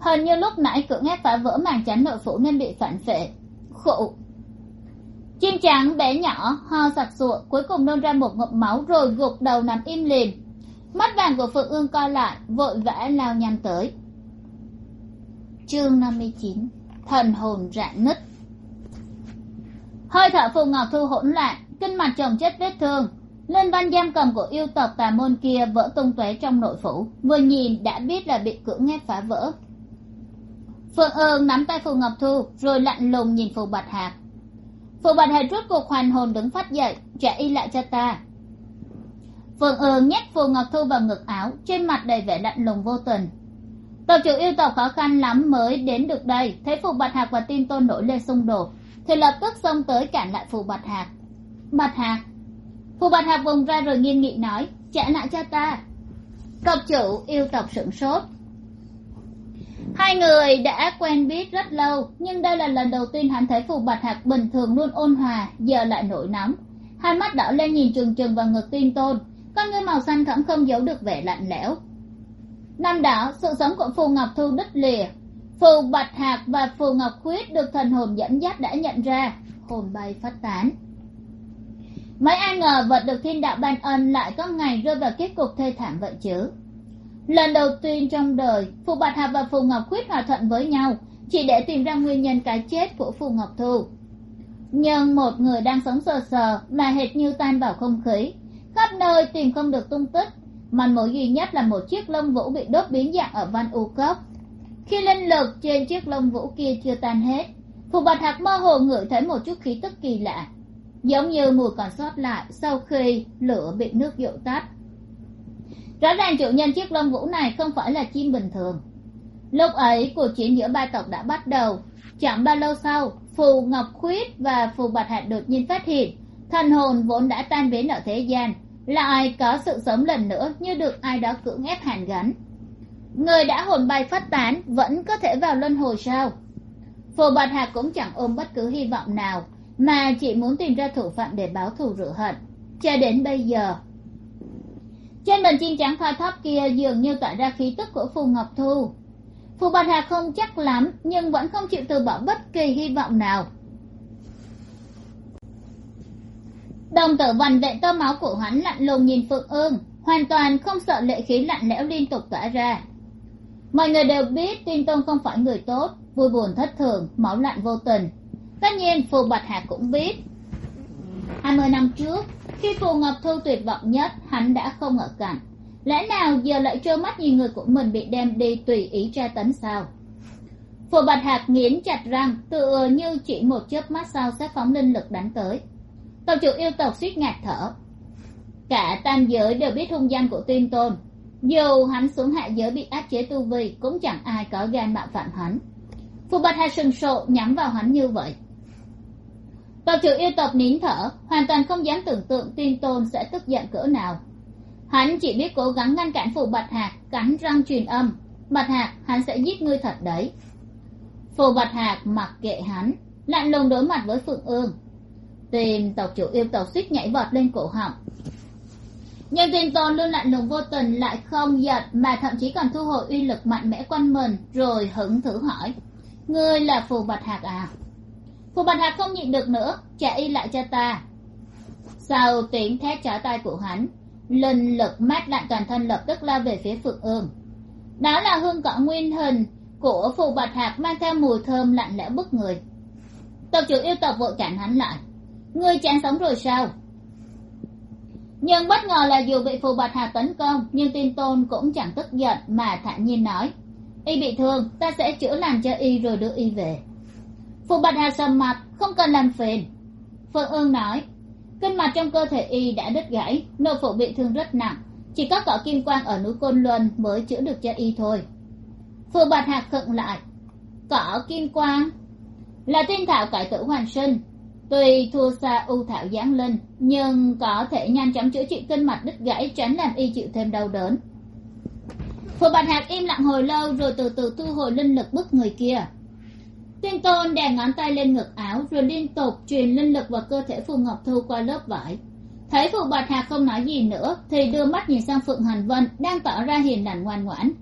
Hình như lúc nãy cưỡng ép phá vỡ màn chắn nội phủ nên bị phản phệ. Khụ. Chim trắng bé nhỏ, ho sặc sụa, cuối cùng nôn ra một ngụm máu, rồi gục đầu nằm im lìm mắt vàng của phượng ương co lại, vội vã lao nhanh tới. Chương năm mươi chín thần hồn rạn nứt. Hơi thở phù ngọc thu hỗn loạn, kinh mặt chồng chết vết thương. Lên văn giam cầm của yêu tộc tà môn kia vỡ tung tóe trong nội phủ. Vừa nhìn đã biết là bị cưỡng ép phá vỡ. Phượng ương nắm tay phù ngọc thu rồi lạnh lùng nhìn phù bạch hạc phù bạch hạc rút cuộc hoàn hồn đứng phát dậy, trả y lại cho ta. Phượng ương nhét phù ngọc thu vào ngực áo, trên mặt đầy vẻ lạnh lùng vô tình tàu chủ yêu tộc khó khăn lắm mới đến được đây. Thấy phù bạch hạc và tin tôn nổi lên xung đột, thì lập tức xông tới cản lại phù bạch hạc. Bạch hạc? Phù bạch hạc vùng ra rồi nghiêm nghị nói, trả lại cho ta. Tộc chủ yêu tộc sửng sốt. Hai người đã quen biết rất lâu, nhưng đây là lần đầu tiên hắn thấy phù bạch hạc bình thường luôn ôn hòa, giờ lại nổi nóng. Hai mắt đỏ lên nhìn trừng trừng vào ngực tin tôn con ngươi màu xanh thẫm không giấu được vẻ lạnh lẽo năm đó sự sống của phù ngọc thu đứt lìa. Phù bạch hạc và phù ngọc khuyết được thần hồn dẫn dắt đã nhận ra. Hồn bay phát tán. Mấy ai ngờ vật được thiên đạo ban ân lại có ngày rơi vào kết cục thê thảm vậy chứ? Lần đầu tiên trong đời, phù bạch hạc và phù ngọc khuyết hòa thuận với nhau, chỉ để tìm ra nguyên nhân cái chết của phù ngọc thu. Nhưng một người đang sống sờ sờ mà hệt như tan vào không khí, khắp nơi tìm không được tung tích manh mối duy nhất là một chiếc lông vũ bị đốt biến dạng ở văn u cốc khi linh lực trên chiếc lông vũ kia chưa tan hết, phù bạch hạc mơ hồ ngửi thấy một chút khí tức kỳ lạ, giống như mùi còn sót lại sau khi lửa bị nước dội tắt. Rõ ràng chủ nhân chiếc lông vũ này không phải là chim bình thường. Lúc ấy, cuộc chiến giữa ba tộc đã bắt đầu. Chẳng bao lâu sau, phù ngọc khuyết và phù bạch hạt đột nhiên phát hiện, thần hồn vốn đã tan biến ở thế gian lại có sự sống lần nữa như được ai đó cưỡng ép hàn gắn? Người đã hồn bay phát tán vẫn có thể vào luân hồi sao? Phù bạch hạt cũng chẳng ôm bất cứ hy vọng nào, mà chỉ muốn tìm ra thủ phạm để báo thù rửa hận. Cho đến bây giờ, trên mình chim trắng thoa thóp kia dường như tỏa ra khí tức của phù ngọc thu. Phù bạch hạc không chắc lắm, nhưng vẫn không chịu từ bỏ bất kỳ hy vọng nào. Đồng tử vằn vện tơ máu của hắn lạnh lùng nhìn phượng ương, hoàn toàn không sợ lệ khí lạnh lẽo liên tục tỏa ra. Mọi người đều biết tin tôn không phải người tốt, vui buồn thất thường, máu lạnh vô tình. Tất nhiên, phù bạch hạc cũng biết. Hai mươi năm trước, khi phù ngọc thu tuyệt vọng nhất, hắn đã không ở cạnh. Lẽ nào giờ lại trơ mắt nhìn người của mình bị đem đi tùy ý tra tấn sao? Phù bạch hạc nghiến chặt răng, tựa như chỉ một chớp mắt sau sẽ phóng linh lực đánh tới tộc chủ yêu tộc suýt ngạt thở. Cả tam giới đều biết hung danh của tuyên tôn. Dù hắn xuống hạ giới bị áp chế tu vi, cũng chẳng ai có gan mạo phạm hắn. Phù bạch hà sừng sộ nhắm vào hắn như vậy. Tộc chủ yêu tộc nín thở, hoàn toàn không dám tưởng tượng tuyên tôn sẽ tức giận cỡ nào. Hắn chỉ biết cố gắng ngăn cản phù bạch hạc, cắn răng truyền âm. Bạch hạc, hắn sẽ giết ngươi thật đấy. Phù bạch hạc mặc kệ hắn, lạnh lùng đối mặt với phượng ương tìm tộc chủ yêu tộc suýt nhảy vọt lên cổ họng. Nhưng tin tôn luôn lạnh lùng vô tình lại không giật, mà thậm chí còn thu hồi uy lực mạnh mẽ quanh mình, rồi hững thử hỏi, ngươi là phù bạch hạc à? Phù bạch hạc không nhịn được nữa, trả y lại cho ta. Sau tiếng thét trả tay của hắn, linh lực mát lạnh toàn thân lập tức lao về phía phượng ương. Đó là hương cỏ nguyên hình của phù bạch hạc mang theo mùi thơm lạnh lẽo bức người. Tộc chủ yêu tộc vội cản hắn lại ngươi chán sống rồi sao? Nhưng bất ngờ là dù bị phù bạch hà tấn công, nhưng tin tôn cũng chẳng tức giận mà thản nhiên nói, y bị thương, ta sẽ chữa lành cho y rồi đưa y về. Phù bạch hà sầm mặt, không cần làm phiền. Phương ương nói, kinh mạch trong cơ thể y đã đứt gãy nội phụ bị thương rất nặng, chỉ có cỏ kim quang ở núi côn luân mới chữa được cho y thôi. Phù bạch hà khựng lại, cỏ kim quang? Là tiên thảo cải tử hoàn sinh tuy thua xa u thảo giáng linh, nhưng có thể nhanh chóng chữa trị kinh mạch đứt gãy, tránh làm y chịu thêm đau đớn. Phù bạch hạc im lặng hồi lâu rồi từ từ thu hồi linh lực bức người kia. Tiên tôn đè ngón tay lên ngực áo rồi liên tục truyền linh lực vào cơ thể phù ngọc thu qua lớp vải. Thấy phù bạch hạc không nói gì nữa thì đưa mắt nhìn sang phượng hành vân đang tỏ ra hiền lành ngoan ngoãn.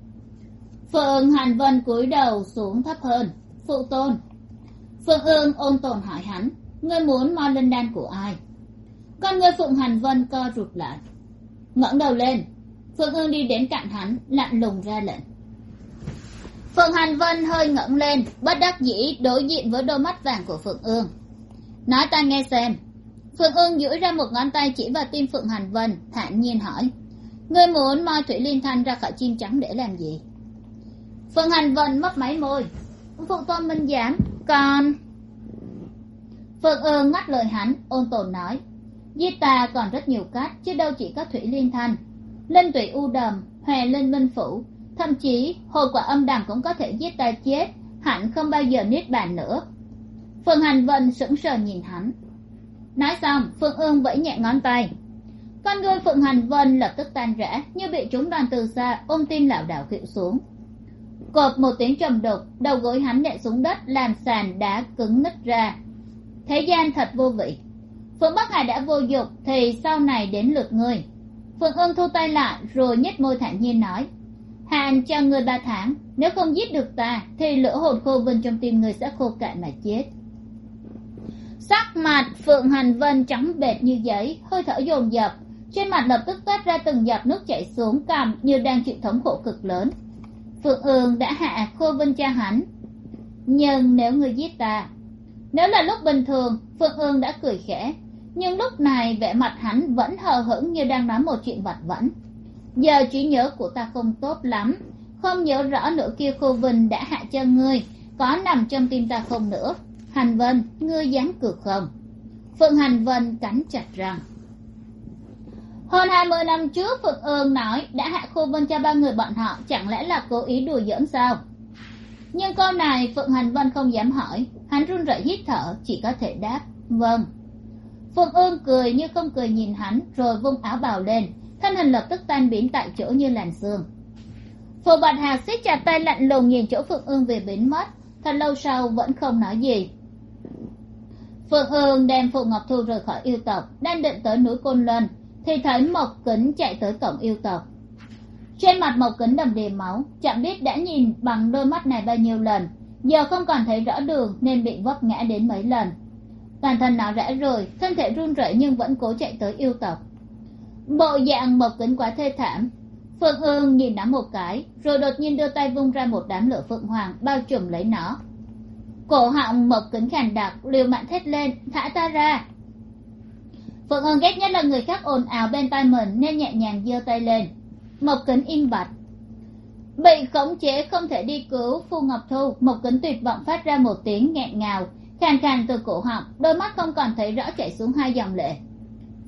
Phượng hành vân cúi đầu xuống thấp hơn. Phụ tôn. Phượng ương ôn tồn hỏi hắn ngươi muốn mo linh đan của ai? Con ngươi phượng hành vân co rụt lại. ngẩng đầu lên. Phượng ương đi đến cạnh hắn, lạnh lùng ra lệnh. Phượng hành vân hơi ngẩng lên, bất đắc dĩ đối diện với đôi mắt vàng của phượng ương nói ta nghe xem. Phượng ương duỗi ra một ngón tay chỉ vào tim phượng hành vân, thản nhiên hỏi. Ngươi muốn moi thủy liên thanh ra khỏi chim trắng để làm gì? Phượng hành vân mất máy môi. Phụ tôn minh giám còn phượng ương ngắt lời hắn, ôn tồn nói, di ta còn rất nhiều cách, chứ đâu chỉ có thủy liên thanh linh tụy u đầm, hòe linh minh phủ, thậm chí hồ quả âm đằng cũng có thể giết ta chết, hẳn không bao giờ niết bàn nữa. Phượng hành vân sững sờ nhìn hắn. Nói xong phương ương vẫy nhẹ ngón tay. Con ngươi phượng hành vân lập tức tan rã, như bị chúng đoàn từ xa, ôm tim lảo đảo khịu xuống. Cột một tiếng trầm đục, đầu gối hắn nện xuống đất, làm sàn đá cứng nứt ra thế gian thật vô vị. Phượng bắc hải đã vô dụng, thì sau này đến lượt ngươi. Phượng ương thu tay lại, rồi nhếch môi thản nhiên nói hàn cho ngươi ba tháng, nếu không giết được ta, thì lửa hồn khô vân trong tim ngươi sẽ khô cạn mà chết. Sắc mặt phượng hành vân trắng bệt như giấy, hơi thở dồn dập. Trên mặt lập tức toát ra từng giọt nước chảy xuống, cằm như đang chịu thống khổ cực lớn. Phượng ương đã hạ khô vân cha hắn. Nhưng nếu người giết ta nếu là lúc bình thường, phượng hương đã cười khẽ. Nhưng lúc này vẻ mặt hắn vẫn hờ hững như đang nói một chuyện vặt vãnh. Giờ trí nhớ của ta không tốt lắm. Không nhớ rõ nữa kia khô vinh đã hạ cho ngươi. Có nằm trong tim ta không nữa. Hành vân, ngươi dám cược không? Phượng hành vân cắn chặt răng. Hơn hai mươi năm trước, phượng ương nói, đã hạ khô vân cho ba người bọn họ, chẳng lẽ là cố ý đùa giỡn sao? Nhưng câu này phượng hành vân không dám hỏi hắn run rẩy hít thở, chỉ có thể đáp vâng. Phượng ương cười như không cười nhìn hắn, rồi vung áo bào lên. Thân hình lập tức tan biến tại chỗ như làn xương phù bạch hạc siết chặt tay lạnh lùng nhìn chỗ phượng ương về biến mất. Thật lâu sau vẫn không nói gì. Phượng ương đem phụ ngọc thu rời khỏi yêu tộc, đang định tới núi côn luân, thì thấy mộc kính chạy tới cổng yêu tộc. Trên mặt mộc kính đầm đìa máu, chẳng biết đã nhìn bằng đôi mắt này bao nhiêu lần giờ không còn thấy rõ đường nên bị vấp ngã đến mấy lần. Toàn thân nó rã rồi thân thể run rẩy nhưng vẫn cố chạy tới yêu tộc. Bộ dạng mộc kính quá thê thảm. Phượng ương nhìn nó một cái, rồi đột nhiên đưa tay vung ra một đám lửa phượng hoàng, bao trùm lấy nó. Cổ họng mộc kính khàn đặc, liều mạng thét lên, thả ta ra! Phượng ương ghét nhất là người khác ồn ào bên tai mình nên nhẹ nhàng giơ tay lên. Mộc kính im bặt bị khống chế không thể đi cứu phu ngọc thu mộc kính tuyệt vọng phát ra một tiếng nghẹn ngào. Khàn khàn từ cổ họng, đôi mắt không còn thấy rõ chảy xuống hai dòng lệ.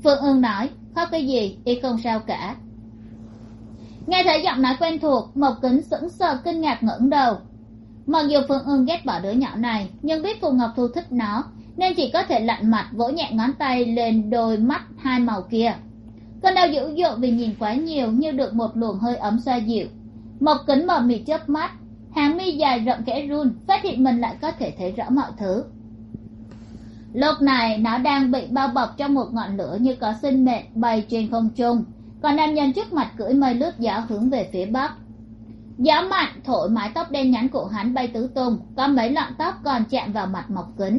Phương ương nói khóc cái gì? Y không sao cả. Nghe thấy giọng nói quen thuộc, mộc kính sững sờ kinh ngạc ngẩng đầu. Mặc dù phương ương ghét bỏ đứa nhỏ này, nhưng biết phù ngọc thu thích nó, nên chỉ có thể lạnh mặt vỗ nhẹ ngón tay lên đôi mắt hai màu kia. Cơn đau dữ dội vì nhìn quá nhiều như được một luồng hơi ấm xoa dịu mộc kính mờ mịt chớp mắt, hàng mi dài rộng kẽ run, phát hiện mình lại có thể thấy rõ mọi thứ. Lúc này, nó đang bị bao bọc trong một ngọn lửa như có sinh mệnh bay trên không trung, còn nam nhân trước mặt cưỡi mây lướt gió hướng về phía bắc. Gió mạnh thổi mái tóc đen nhánh của hắn bay tứ tung, có mấy lọn tóc còn chạm vào mặt mộc kính.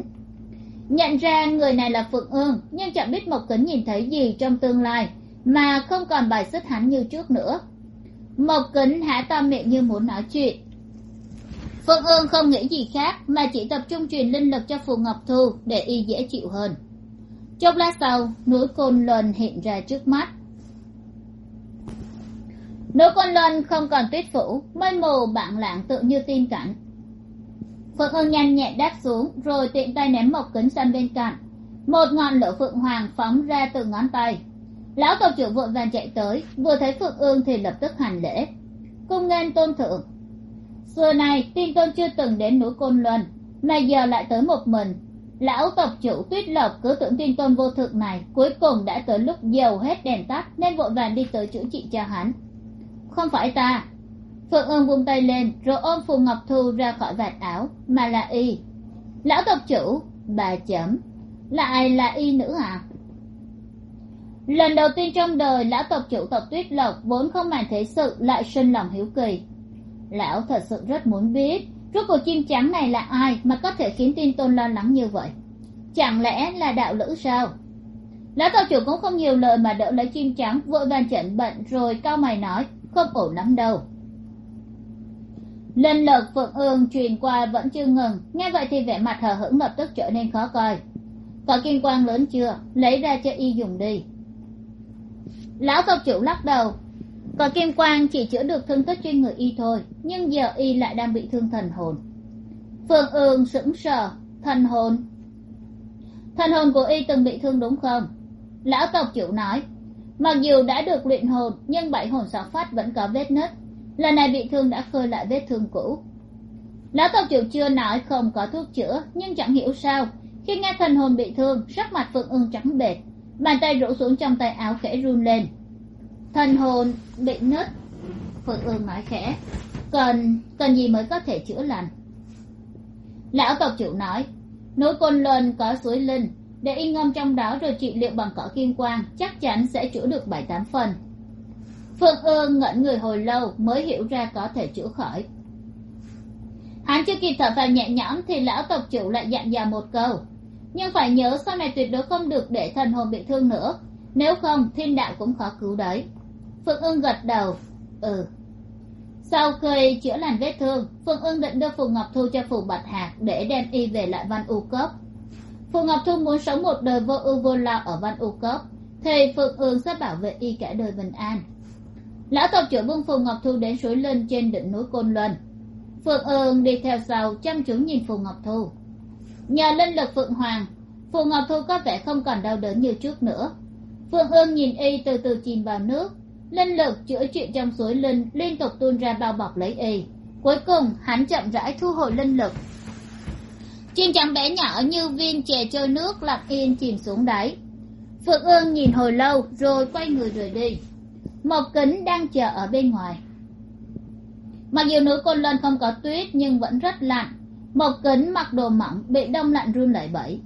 Nhận ra người này là phượng ương, nhưng chẳng biết mộc kính nhìn thấy gì trong tương lai, mà không còn bài xích hắn như trước nữa mộc kính há to miệng như muốn nói chuyện. Phượng ương không nghĩ gì khác, mà chỉ tập trung truyền linh lực cho phù ngọc thu để y dễ chịu hơn. Chốc lát sau, núi côn luân hiện ra trước mắt. Núi côn luân không còn tuyết phủ, mây mù bạn lạng tự như tiên cảnh. Phượng ương nhanh nhẹn đáp xuống, rồi tiện tay ném mộc kính sang bên cạnh. Một ngọn lửa phượng hoàng phóng ra từ ngón tay lão tộc trưởng vội vàng chạy tới, vừa thấy phượng ương thì lập tức hành lễ. Cung nghênh tôn thượng, xưa nay tiên tôn chưa từng đến núi côn luân, mà giờ lại tới một mình. Lão tộc chủ tuyết lộc cứ tưởng tiên tôn vô thượng này cuối cùng đã tới lúc dầu hết đèn tắt nên vội vàng đi tới chữa trị cho hắn. Không phải ta. Phượng ương vung tay lên, rồi ôm phù ngọc thu ra khỏi vạt áo, mà là y. Lão tộc chủ, bà chấm. Lại là y nữ à lần đầu tiên trong đời, lão tộc chủ tộc tuyết lộc vốn không màng thế sự, lại sinh lòng hiếu kỳ. Lão thật sự rất muốn biết, rốt cuộc chim trắng này là ai mà có thể khiến tin tôn lo lắng như vậy? Chẳng lẽ là đạo lữ sao? Lão tộc chủ cũng không nhiều lời mà đỡ lấy chim trắng, vội vàng chẩn bệnh rồi cao mày nói, không ổn lắm đâu. Lần lượt phượng ương truyền qua vẫn chưa ngừng, nghe vậy thì vẻ mặt hờ hững lập tức trở nên khó coi. Có kim quang lớn chưa? Lấy ra cho y dùng đi lão tộc chủ lắc đầu. Có kim quang chỉ chữa được thương tích trên người y thôi, nhưng giờ y lại đang bị thương thần hồn. Phương ương sững sờ, thần hồn. Thần hồn của y từng bị thương đúng không? Lão tộc chủ nói. Mặc dù đã được luyện hồn, nhưng bảy hồn sáu phát vẫn có vết nứt. Lần này bị thương đã khơi lại vết thương cũ. Lão tộc chủ chưa nói không có thuốc chữa, nhưng chẳng hiểu sao, khi nghe thần hồn bị thương, sắc mặt phương ương trắng bệch bàn tay rũ xuống trong tay áo khẽ run lên. Thần hồn bị nứt. Phượng ương nói khẽ. Cần cần gì mới có thể chữa lành? Lão tộc chủ nói, núi côn luân có suối linh. Để in ngâm trong đó rồi trị liệu bằng cỏ kim quang, chắc chắn sẽ chữa được bảy tám phần. Phượng ương ngẩn người hồi lâu mới hiểu ra có thể chữa khỏi. Hắn chưa kịp thở vào nhẹ nhõm thì lão tộc chủ lại dặn dò một câu nhưng phải nhớ sau này tuyệt đối không được để thần hồn bị thương nữa. Nếu không, thiên đạo cũng khó cứu đấy. Phượng ương gật đầu. Ừ. Sau khi chữa lành vết thương phượng ương định đưa phù ngọc thu cho phù bạch hạc để đem y về lại văn u cấp phù ngọc thu muốn sống một đời vô ưu vô lo ở văn u cấp thì phượng ương sẽ bảo vệ y cả đời bình an. Lão tộc trưởng vương phù ngọc thu đến suối lên trên đỉnh núi côn luân. Phượng ương đi theo sau chăm chú nhìn phù ngọc thu nhờ linh lực phượng hoàng, phù ngọc thu có vẻ không còn đau đớn như trước nữa. Phượng ương nhìn y từ từ chìm vào nước, linh lực chữa trị trong suối linh liên tục tuôn ra bao bọc lấy y. Cuối cùng, hắn chậm rãi thu hồi linh lực. Chim trắng bé nhỏ như viên chè trôi nước lặng yên chìm xuống đáy. Phượng ương nhìn hồi lâu rồi quay người rời đi. Một kính đang chờ ở bên ngoài. Mặc dù núi côn luân không có tuyết nhưng vẫn rất lạnh. Mộc kính mặc đồ mỏng bị đông lạnh run lẩy bẩy.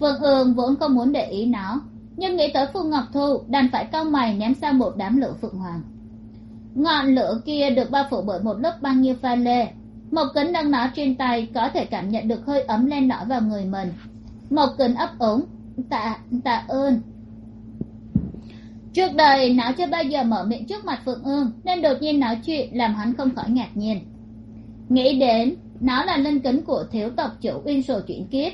Phượng hương vốn không muốn để ý nó, nhưng nghĩ tới phương ngọc thu, đành phải cau mày ném sang một đám lửa phượng hoàng. Ngọn lửa kia được bao phủ bởi một lớp băng như pha lê. Mộc kính đang nó trên tay có thể cảm nhận được hơi ấm len lỏi vào người mình. Mộc kính ấp ống tạ tạ ơn. Trước đây não chưa bao giờ mở miệng trước mặt phượng ương nên đột nhiên nói chuyện làm hắn không khỏi ngạc nhiên. Nghĩ đến nó là linh kính của thiếu tộc chủ uyên sổ chuyển kiếp.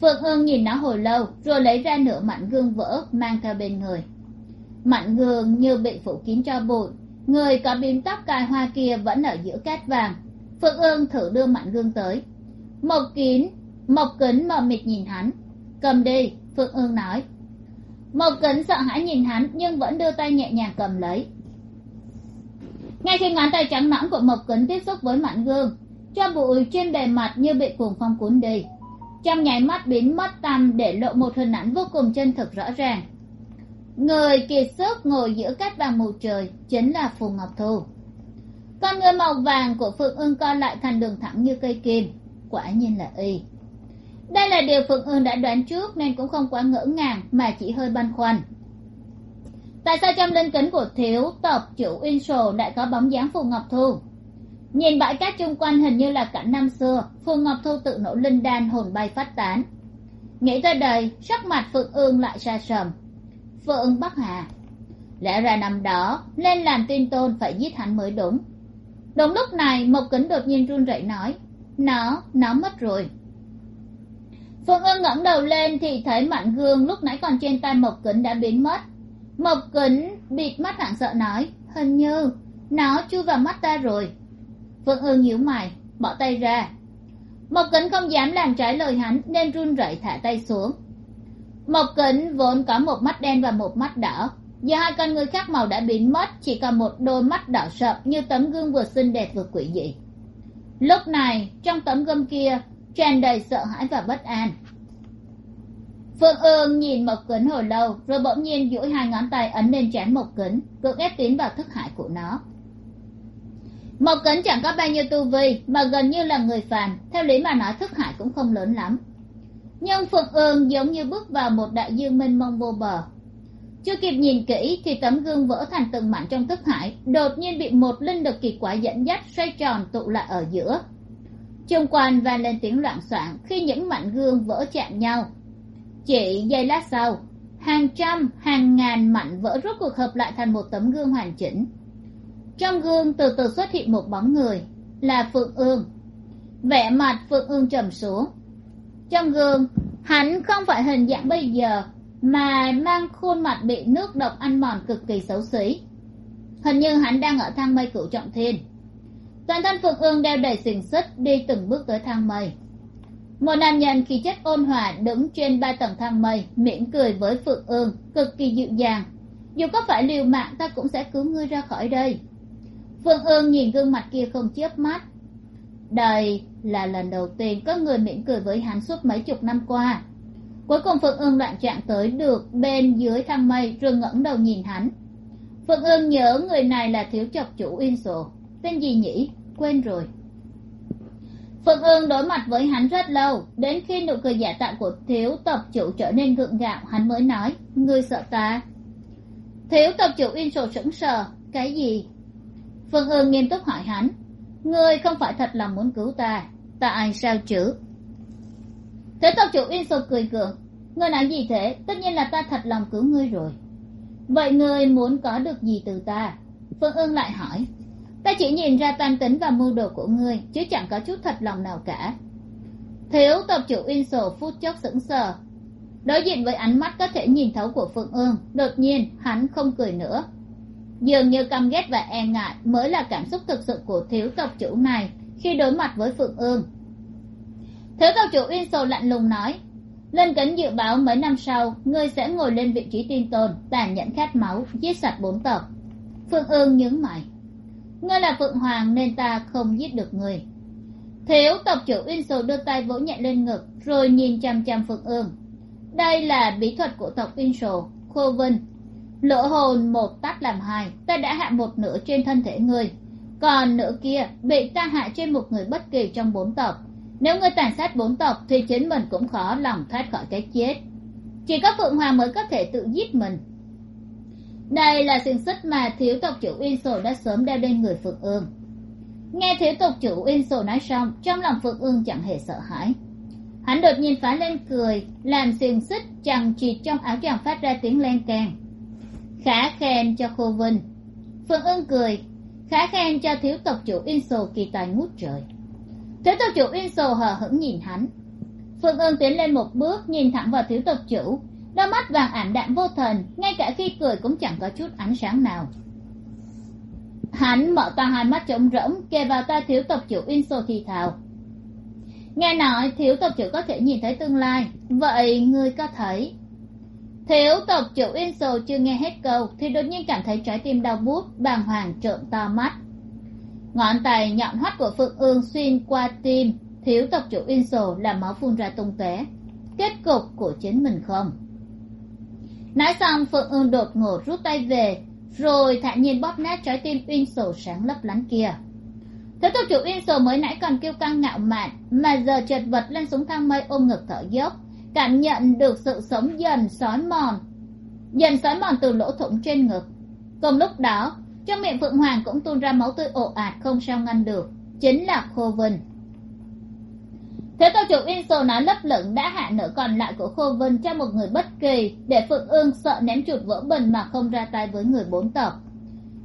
Phượng ương nhìn nó hồi lâu, rồi lấy ra nửa mảnh gương vỡ mang theo bên người. Mảnh gương như bị phủ kín cho bụi, người có bím tóc cài hoa kia vẫn ở giữa cát vàng. Phượng ương thử đưa mảnh gương tới. Mộc kín mộc kính mờ mịt nhìn hắn. Cầm đi, phượng ương nói. Mộc kính sợ hãi nhìn hắn, nhưng vẫn đưa tay nhẹ nhàng cầm lấy. Ngay khi ngón tay trắng nõn của mộc kính tiếp xúc với mảnh gương cho bụi trên bề mặt như bị cuồng phong cuốn đi. Trong nháy mắt biến mất tăm để lộ một hình ảnh vô cùng chân thực rõ ràng. Người kiệt sức ngồi giữa cát vàng mù trời chính là phù ngọc thu. Con người màu vàng của phượng ương co lại thành đường thẳng như cây kim. Quả nhiên là y. Đây là điều phượng ương đã đoán trước nên cũng không quá ngỡ ngàng mà chỉ hơi băn khoăn. Tại sao trong linh kính của thiếu tộc chủ uyên sồ lại có bóng dáng phù ngọc thu? Nhìn bãi cát chung quanh hình như là cảnh năm xưa, phương ngọc thu tự nổ linh đan hồn bay phát tán. Nghĩ tới đây sắc mặt phượng ương lại xa sầm. Phượng bắc hà, lẽ ra năm đó lên làm tin tôn phải giết hắn mới đúng. Đúng lúc này một kính đột nhiên run rẩy nói, nó nó mất rồi. Phượng ương ngẩng đầu lên thì thấy mạnh gương lúc nãy còn trên tay mộc kính đã biến mất. Mộc kính bịt mắt hoảng sợ nói, hình như, nó chui vào mắt ta rồi. Vâng, Phương ương nhíu mày, bỏ tay ra. Mộc kính không dám làm trái lời hắn, nên run rẩy thả tay xuống. Mộc kính vốn có một mắt đen và một mắt đỏ. Giờ hai con người khác màu đã biến mất, chỉ còn một đôi mắt đỏ sậm như tấm gương vừa xinh đẹp vừa quỷ dị. Lúc này, trong tấm gương kia, tràn đầy sợ hãi và bất an. Phương ương nhìn mộc kính hồi lâu, rồi bỗng nhiên duỗi hai ngón tay ấn lên trán mộc kính, cưỡng ép tiến vào thức hải của nó mộc cấn chẳng có bao nhiêu tu vi, mà gần như là người phàm, theo lý mà nói thức hải cũng không lớn lắm. Nhưng phượng ương giống như bước vào một đại dương mênh mông vô bờ. Chưa kịp nhìn kỹ thì tấm gương vỡ thành từng mảnh trong thức hải, đột nhiên bị một linh lực kỳ quái dẫn dắt, xoay tròn tụ lại ở giữa. Chung quanh vang lên tiếng loạn soạn khi những mảnh gương vỡ chạm nhau. Chỉ giây lát sau, hàng trăm, hàng ngàn mảnh vỡ rốt cuộc hợp lại thành một tấm gương hoàn chỉnh trong gương từ từ xuất hiện một bóng người, là phượng ương. Vẻ mặt phượng ương trầm xuống. Trong gương, hắn không phải hình dạng bây giờ, mà mang khuôn mặt bị nước độc ăn mòn cực kỳ xấu xí. Hình như hắn đang ở thang mây cửu trọng thiên. Toàn thân phượng ương đeo đầy xình xích đi từng bước tới thang mây. Một nam nhân khí chất ôn hòa đứng trên ba tầng thang mây, mỉm cười với phượng ương, cực kỳ dịu dàng. Dù có phải liều mạng, ta cũng sẽ cứu ngươi ra khỏi đây phượng hương nhìn gương mặt kia không chớp mắt. Đây là lần đầu tiên có người mỉm cười với hắn suốt mấy chục năm qua. Cuối cùng phượng ương loạn trạng tới được bên dưới thang mây, rồi ngẩng đầu nhìn hắn. Phượng ương nhớ người này là thiếu chọc chủ uyên sổ tên gì nhỉ? Quên rồi. Phượng ương đối mặt với hắn rất lâu, đến khi nụ cười giả tạo của thiếu tộc chủ trở nên gượng gạo, hắn mới nói, ngươi sợ ta? Thiếu tộc chủ uyên sổ sững sờ, cái gì? Phương hương nghiêm túc hỏi hắn. Ngươi không phải thật lòng muốn cứu ta. Tại sao chứ thế tộc chủ uyên sô cười cường ngươi nói gì thế? Tất nhiên là ta thật lòng cứu ngươi rồi. Vậy ngươi muốn có được gì từ ta? Phương ương lại hỏi. Ta chỉ nhìn ra toan tính và mưu đồ của ngươi, chứ chẳng có chút thật lòng nào cả. Thiếu tộc chủ uyên sổ phút chốc sững sờ. Đối diện với ánh mắt có thể nhìn thấu của phượng ương, đột nhiên hắn không cười nữa dường như căm ghét và e ngại mới là cảm xúc thực sự của thiếu tộc chủ này khi đối mặt với phượng ương. Thiếu tộc chủ uyên sổ lạnh lùng nói, lên kính dự báo mấy năm sau, ngươi sẽ ngồi lên vị trí tiên tôn, tàn nhẫn khát máu, giết sạch bốn tộc. Phượng ương nhướng mày, ngươi là phượng hoàng nên ta không giết được ngươi. Thiếu tộc chủ uyên sồ đưa tay vỗ nhẹ lên ngực, rồi nhìn chằm chằm phượng ương. Đây là bí thuật của tộc uyên sồ khô vinh lỗ hồn một tắt làm hai ta đã hạ một nửa trên thân thể ngươi còn nửa kia bị ta hạ trên một người bất kỳ trong bốn tộc. Nếu ngươi tàn sát bốn tộc thì chính mình cũng khó lòng thoát khỏi cái chết. Chỉ có phượng hoàng mới có thể tự giết mình. Đây là xiềng xích mà thiếu tộc chủ uyên sổ đã sớm đeo lên người phượng ương. Nghe thiếu tộc chủ uyên sổ nói xong, trong lòng phượng ương chẳng hề sợ hãi. Hắn đột nhiên phá lên cười, làm xiềng xích chằng chịt trong áo choàng phát ra tiếng len keng khá khen cho khô vinh. Phương ưng cười, khá khen cho thiếu tộc chủ in sô kỳ tài ngút trời. Thiếu tộc chủ in sô hờ hững nhìn hắn. Phương ưng tiến lên một bước, nhìn thẳng vào thiếu tộc chủ. Đôi mắt vàng ảm đạm vô thần, ngay cả khi cười cũng chẳng có chút ánh sáng nào. Hắn mở to hai mắt trống rỗng, kề vào ta thiếu tộc chủ in sô thì thào. Nghe nói thiếu tộc chủ có thể nhìn thấy tương lai, vậy ngươi có thấy thiếu tộc chủ yên sầu chưa nghe hết câu, thì đột nhiên cảm thấy trái tim đau bút bàng hoàng, trợn to mắt. Ngón tay nhọn hoắt của phượng ương xuyên qua tim, thiếu tộc chủ yên sầu làm máu phun ra tung tóe. Kết cục của chính mình không? Nói xong, phượng ương đột ngột rút tay về, rồi thản nhiên bóp nát trái tim uyên sầu sáng lấp lánh kia. Thế tộc chủ uyên sầu mới nãy còn kêu căng ngạo mạn, mà giờ chợt vật lên súng thang mây ôm ngực thở dốc cảm nhận được sự sống dần xói mòn. Dần xói mòn từ lỗ thủng trên ngực. Cùng lúc đó, trong miệng phượng hoàng cũng tuôn ra máu tươi ồ ạt không sao ngăn được, chính là khô vân. Thế tàu chủ yên sồ nói lấp lửng đã hạ nửa còn lại của khô vân cho một người bất kỳ, để phượng ương sợ ném chuột vỡ bình mà không ra tay với người bốn tộc.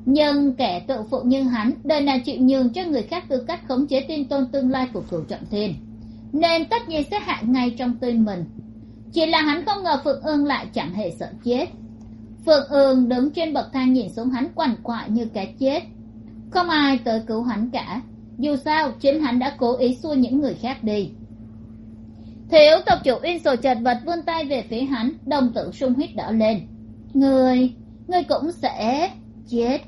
Nhưng kẻ tự phụ như hắn, đời nào chịu nhường cho người khác tư cách khống chế tin tôn tương lai của cửu trọng thiên nên tất nhiên sẽ hạ ngay trong tim mình. Chỉ là hắn không ngờ phượng ương lại chẳng hề sợ chết. Phượng ương đứng trên bậc thang nhìn xuống hắn quằn quại như cái chết. Không ai tới cứu hắn cả. Dù sao, chính hắn đã cố ý xua những người khác đi. Thiếu tộc chủ uyên sổ chật vật vươn tay về phía hắn, đồng tử sung huyết đỏ lên. Người người cũng sẽ chết.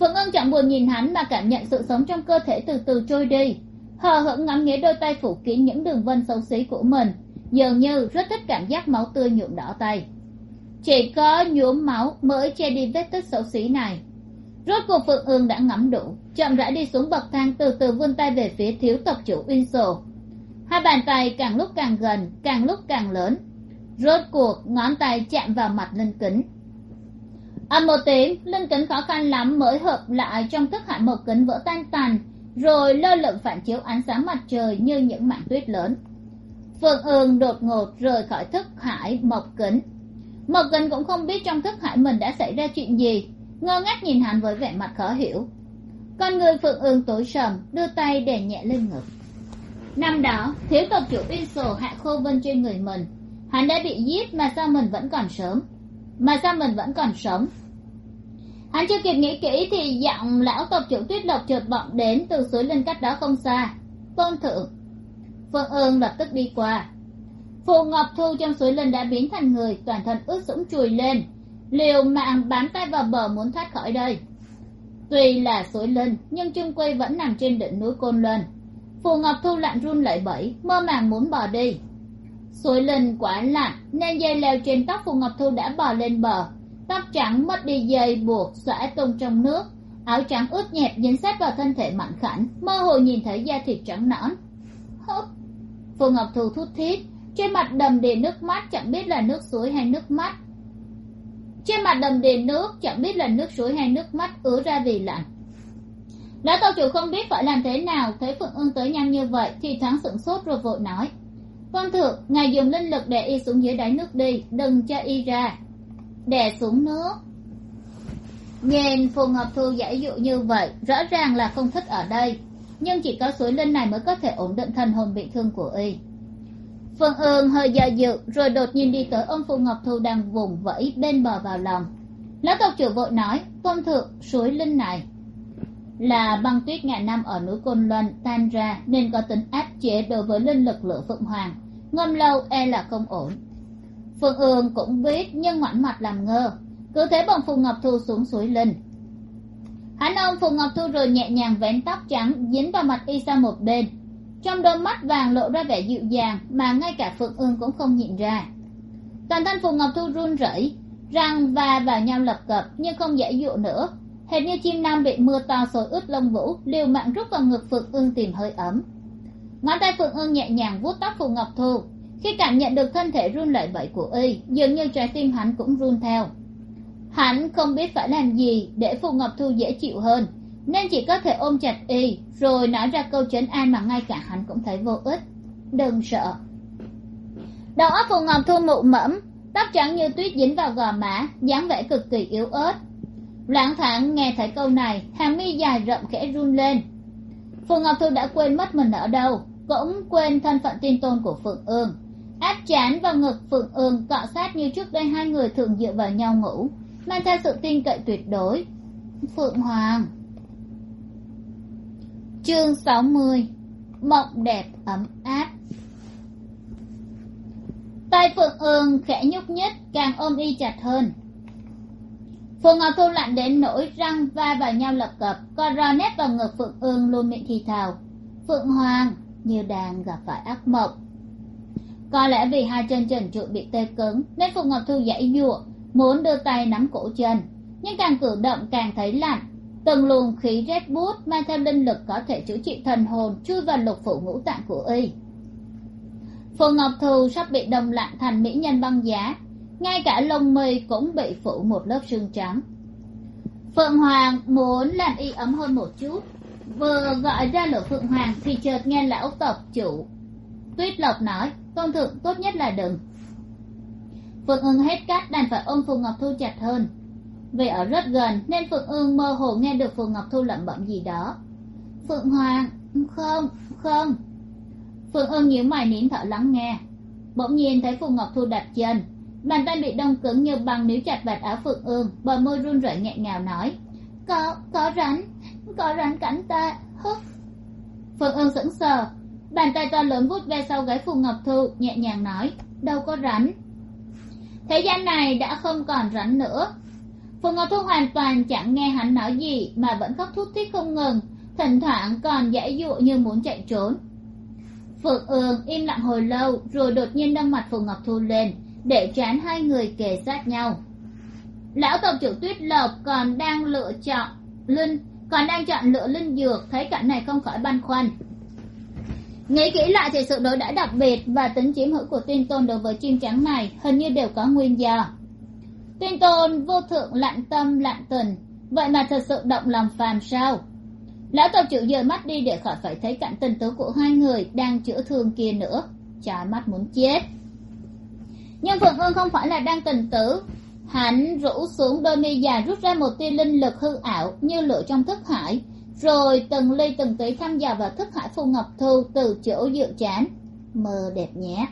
Phượng ương chẳng buồn nhìn hắn mà cảm nhận sự sống trong cơ thể từ từ trôi đi hờ hững ngắm nghía đôi tay phủ kín những đường vân xấu xí của mình, dường như rất thích cảm giác máu tươi nhuộm đỏ tay. Chỉ có nhuốm máu mới che đi vết tích xấu xí này. Rốt cuộc phượng ương đã ngắm đủ, chậm rãi đi xuống bậc thang từ từ vươn tay về phía thiếu tộc chủ uyên sổ hai bàn tay càng lúc càng gần, càng lúc càng lớn. Rốt cuộc ngón tay chạm vào mặt linh kính. Ầm một tiếng, linh kính khó khăn lắm mới hợp lại trong thức hại một kính vỡ tan tàn rồi lơ lửng phản chiếu ánh sáng mặt trời như những mảng tuyết lớn. Phượng ương đột ngột rời khỏi thức hải mộc kính. Mộc kính cũng không biết trong thức hải mình đã xảy ra chuyện gì, ngơ ngác nhìn hắn với vẻ mặt khó hiểu. Con người phượng ương tối sầm, đưa tay đè nhẹ lên ngực. Năm đó, thiếu tộc chủ uyên sổ hạ khô vân trên người mình. Hắn đã bị giết mà sao mình vẫn còn sớm mà sao mình vẫn còn sống? Hắn chưa kịp nghĩ kỹ thì giọng lão tộc chủ tuyết độc chợt vọng đến từ suối linh cách đó không xa. Tôn thượng, phương ương lập tức đi qua. Phù ngọc thu trong suối linh đã biến thành người, toàn thân ướt sũng chùi lên. Liều mạng bám tay vào bờ muốn thoát khỏi đây. Tuy là suối linh nhưng trung quy vẫn nằm trên đỉnh núi côn luân. Phù ngọc thu lặn run lẩy bẩy, mơ màng muốn bò đi. Suối linh quá lạnh nên dây leo trên tóc phù ngọc thu đã bò lên bờ tóc trắng mất đi dây buộc xõa tung trong nước. Áo trắng ướt nhẹp dính sát vào thân thể mạnh khảnh, mơ hồ nhìn thấy da thịt trắng nõn. Hớp phù ngọc thu thút thít, trên mặt đầm đìa nước mắt chẳng biết là nước suối hay nước mắt. Trên mặt đầm đìa nước chẳng biết là nước suối hay nước mắt ứa ra vì lạnh. Lão tàu chủ không biết phải làm thế nào, thấy phượng ương tới nhanh như vậy thì thoáng sửng sốt rồi vội nói. Vâng thượng, ngài dùng linh lực để y xuống dưới đáy nước đi, đừng cho y ra đè xuống nước. Nhìn phù ngọc thu giải dụ như vậy, rõ ràng là không thích ở đây, nhưng chỉ có suối linh này mới có thể ổn định thần hồn bị thương của y. Phương ương hơi do dự, rồi đột nhiên đi tới ông phù ngọc thu đang vùng vẫy bên bờ vào lòng. Lão tộc trưởng vội nói, tôn thượng, suối linh này là băng tuyết ngàn năm ở núi côn luân tan ra, nên có tính áp chế đối với linh lực lửa phượng hoàng. Ngâm lâu e là không ổn phương hương cũng biết nhưng ngoảnh mặt làm ngơ. Cứ thế bọn phù ngọc thu xuống suối linh. Hắn ôm phù ngọc thu rồi nhẹ nhàng vén tóc trắng, dính vào mặt y sang một bên. Trong đôi mắt vàng lộ ra vẻ dịu dàng mà ngay cả phượng ương cũng không nhìn ra. Toàn thân phù ngọc thu run rẩy, răng va vào nhau lập cập nhưng không dễ dụ nữa. Hệt như chim nam bị mưa to sồi ướt lông vũ, liều mạng rút vào ngực phượng ương tìm hơi ấm. Ngón tay phượng ương nhẹ nhàng vuốt tóc phù ngọc thu khi cảm nhận được thân thể run lẩy bẩy của y, dường như trái tim hắn cũng run theo. Hắn không biết phải làm gì để phù ngọc thu dễ chịu hơn, nên chỉ có thể ôm chặt y, rồi nói ra câu chấn an mà ngay cả hắn cũng thấy vô ích. Đừng sợ. Đầu óc phù ngọc thu mụ mẫm, tóc trắng như tuyết dính vào gò má, dáng vẻ cực kỳ yếu ớt. Loảng thoảng nghe thấy câu này, hàng mi dài rậm khẽ run lên. Phù ngọc thu đã quên mất mình ở đâu, cũng quên thân phận tin tôn của phượng ương áp chán vào ngực phượng ương cọ sát như trước đây hai người thường dựa vào nhau ngủ, mang theo sự tin cậy tuyệt đối. Phượng hoàng. Chương sáu mươi, mộng đẹp ấm áp. Tay phượng ương khẽ nhúc nhích, càng ôm y chặt hơn. Phượng ngọc thu lạnh đến nỗi răng va vào nhau lập cập, co rò nét vào ngực phượng ương luôn miệng thì thào. Phượng hoàng, như đang gặp phải ác mộng có lẽ vì hai chân trần trụi bị tê cứng, nên Phùng ngọc thu dãy giụa muốn đưa tay nắm cổ chân. Nhưng càng cử động càng thấy lạnh. Từng luồng khí rét bút mang theo linh lực có thể chữa trị thần hồn, chui vào lục phủ ngũ tạng của y. Phù ngọc Thu sắp bị đông lạnh thành mỹ nhân băng giá. Ngay cả lông mi cũng bị phủ một lớp sương trắng. Phượng hoàng muốn làm y ấm hơn một chút. Vừa gọi ra lửa phượng hoàng thì chợt nghe lão tộc chủ tuyết lộc nói tôn thượng tốt nhất là đừng. Phượng ương hết cát đành phải ôm phù ngọc thu chặt hơn. Vì ở rất gần, nên phượng ương mơ hồ nghe được phù ngọc thu lẩm bẩm gì đó. Phượng hoàng, không không. Phượng ương nhíu mày nín thở lắng nghe. Bỗng nhiên thấy phù ngọc thu đặt chân, bàn tay bị đông cứng như băng níu chặt vạt áo phượng ương bờ môi run rẩy nghẹn ngào nói, có có rắn có rắn cắn ta hức phượng ương sững sờ bàn tay to lớn vuốt ve sau gáy phù ngọc thu nhẹ nhàng nói, đâu có rắn. Thế gian này đã không còn rắn nữa. Phù ngọc thu hoàn toàn chẳng nghe hắn nói gì, mà vẫn khóc thút thít không ngừng, thỉnh thoảng còn dãy dụ như muốn chạy trốn. Phượng ương im lặng hồi lâu, rồi đột nhiên nâng mặt phù ngọc thu lên, để trán hai người kề sát nhau. Lão tộc chủ tuyết lộc còn đang lựa chọn linh, còn đang chọn lựa linh dược, thấy cảnh này không khỏi băn khoăn nghĩ kỹ lại thì sự đối đãi đặc biệt và tính chiếm hữu của tuyên tôn đối với chim trắng này hình như đều có nguyên do. Tuyên tôn vô thượng lạnh tâm lạnh tình. Vậy mà thật sự động lòng phàm sao? Lão tộc chịu dời mắt đi để khỏi phải thấy cạnh tình tứ của hai người đang chữa thương kia nữa. Trái mắt muốn chết. Nhưng phượng ương không phải là đang tình tứ, hắn rũ xuống đôi mi dài rút ra một tia linh lực hư ảo như lửa trong thức hải rồi từng ly từng tí thăm dò vào thức hải phù ngọc thu từ chỗ dự chán mơ đẹp nhé.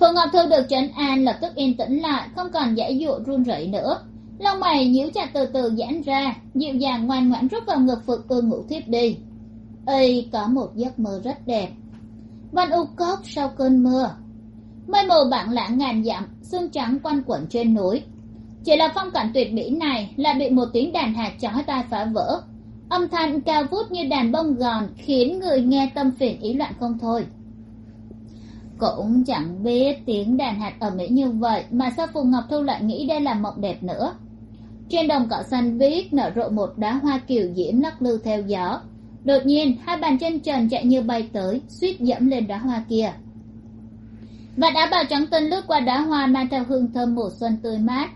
Phù ngọc thu được trấn an, lập tức yên tĩnh lại, không còn giải dụa run rẩy nữa. Lông mày nhíu chặt từ từ giãn ra, dịu dàng ngoan ngoãn rút vào ngực phượng ương ngủ thiếp đi. Ây có một giấc mơ rất đẹp. Văn u cốc sau cơn mưa. Mây mù bạn lãng ngàn dặm, xương trắng quanh quẩn trên núi. Chỉ là phong cảnh tuyệt mỹ này lại bị một tiếng đàn hạt chói tai phá vỡ âm thanh cao vút như đàn bông gòn khiến người nghe tâm phiền ý loạn không thôi. Cũng chẳng biết tiếng đàn hạt ở mỹ như vậy mà sao phù ngọc thu lại nghĩ đây là mộng đẹp nữa. Trên đồng cỏ xanh biếc nở rộ một đóa hoa kiều diễm lắc lư theo gió. Đột nhiên, hai bàn chân trần chạy như bay tới, suýt dẫm lên đóa hoa kia. Và đã bào trắng tinh lướt qua đóa hoa mang theo hương thơm mùa xuân tươi mát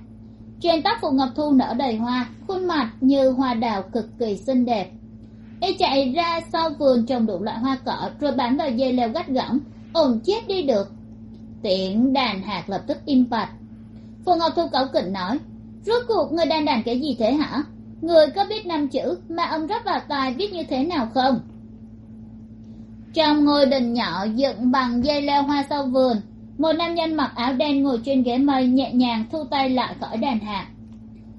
trên tóc phù ngọc thu nở đầy hoa, khuôn mặt như hoa đào cực kỳ xinh đẹp. Y chạy ra sau vườn trồng đủ loại hoa cỏ rồi bám vào dây leo gắt gỏng ồn chết đi được. Tiện đàn hạt lập tức im bặt. Phù ngọc thu cẩu kỉnh nói, rốt cuộc người đàn đàn cái gì thế hả? Người có biết năm chữ mà ông rất vào tài viết như thế nào không? Trong ngôi đình nhỏ dựng bằng dây leo hoa sau vườn một nam nhân mặc áo đen ngồi trên ghế mây nhẹ nhàng thu tay lại khỏi đàn hạ.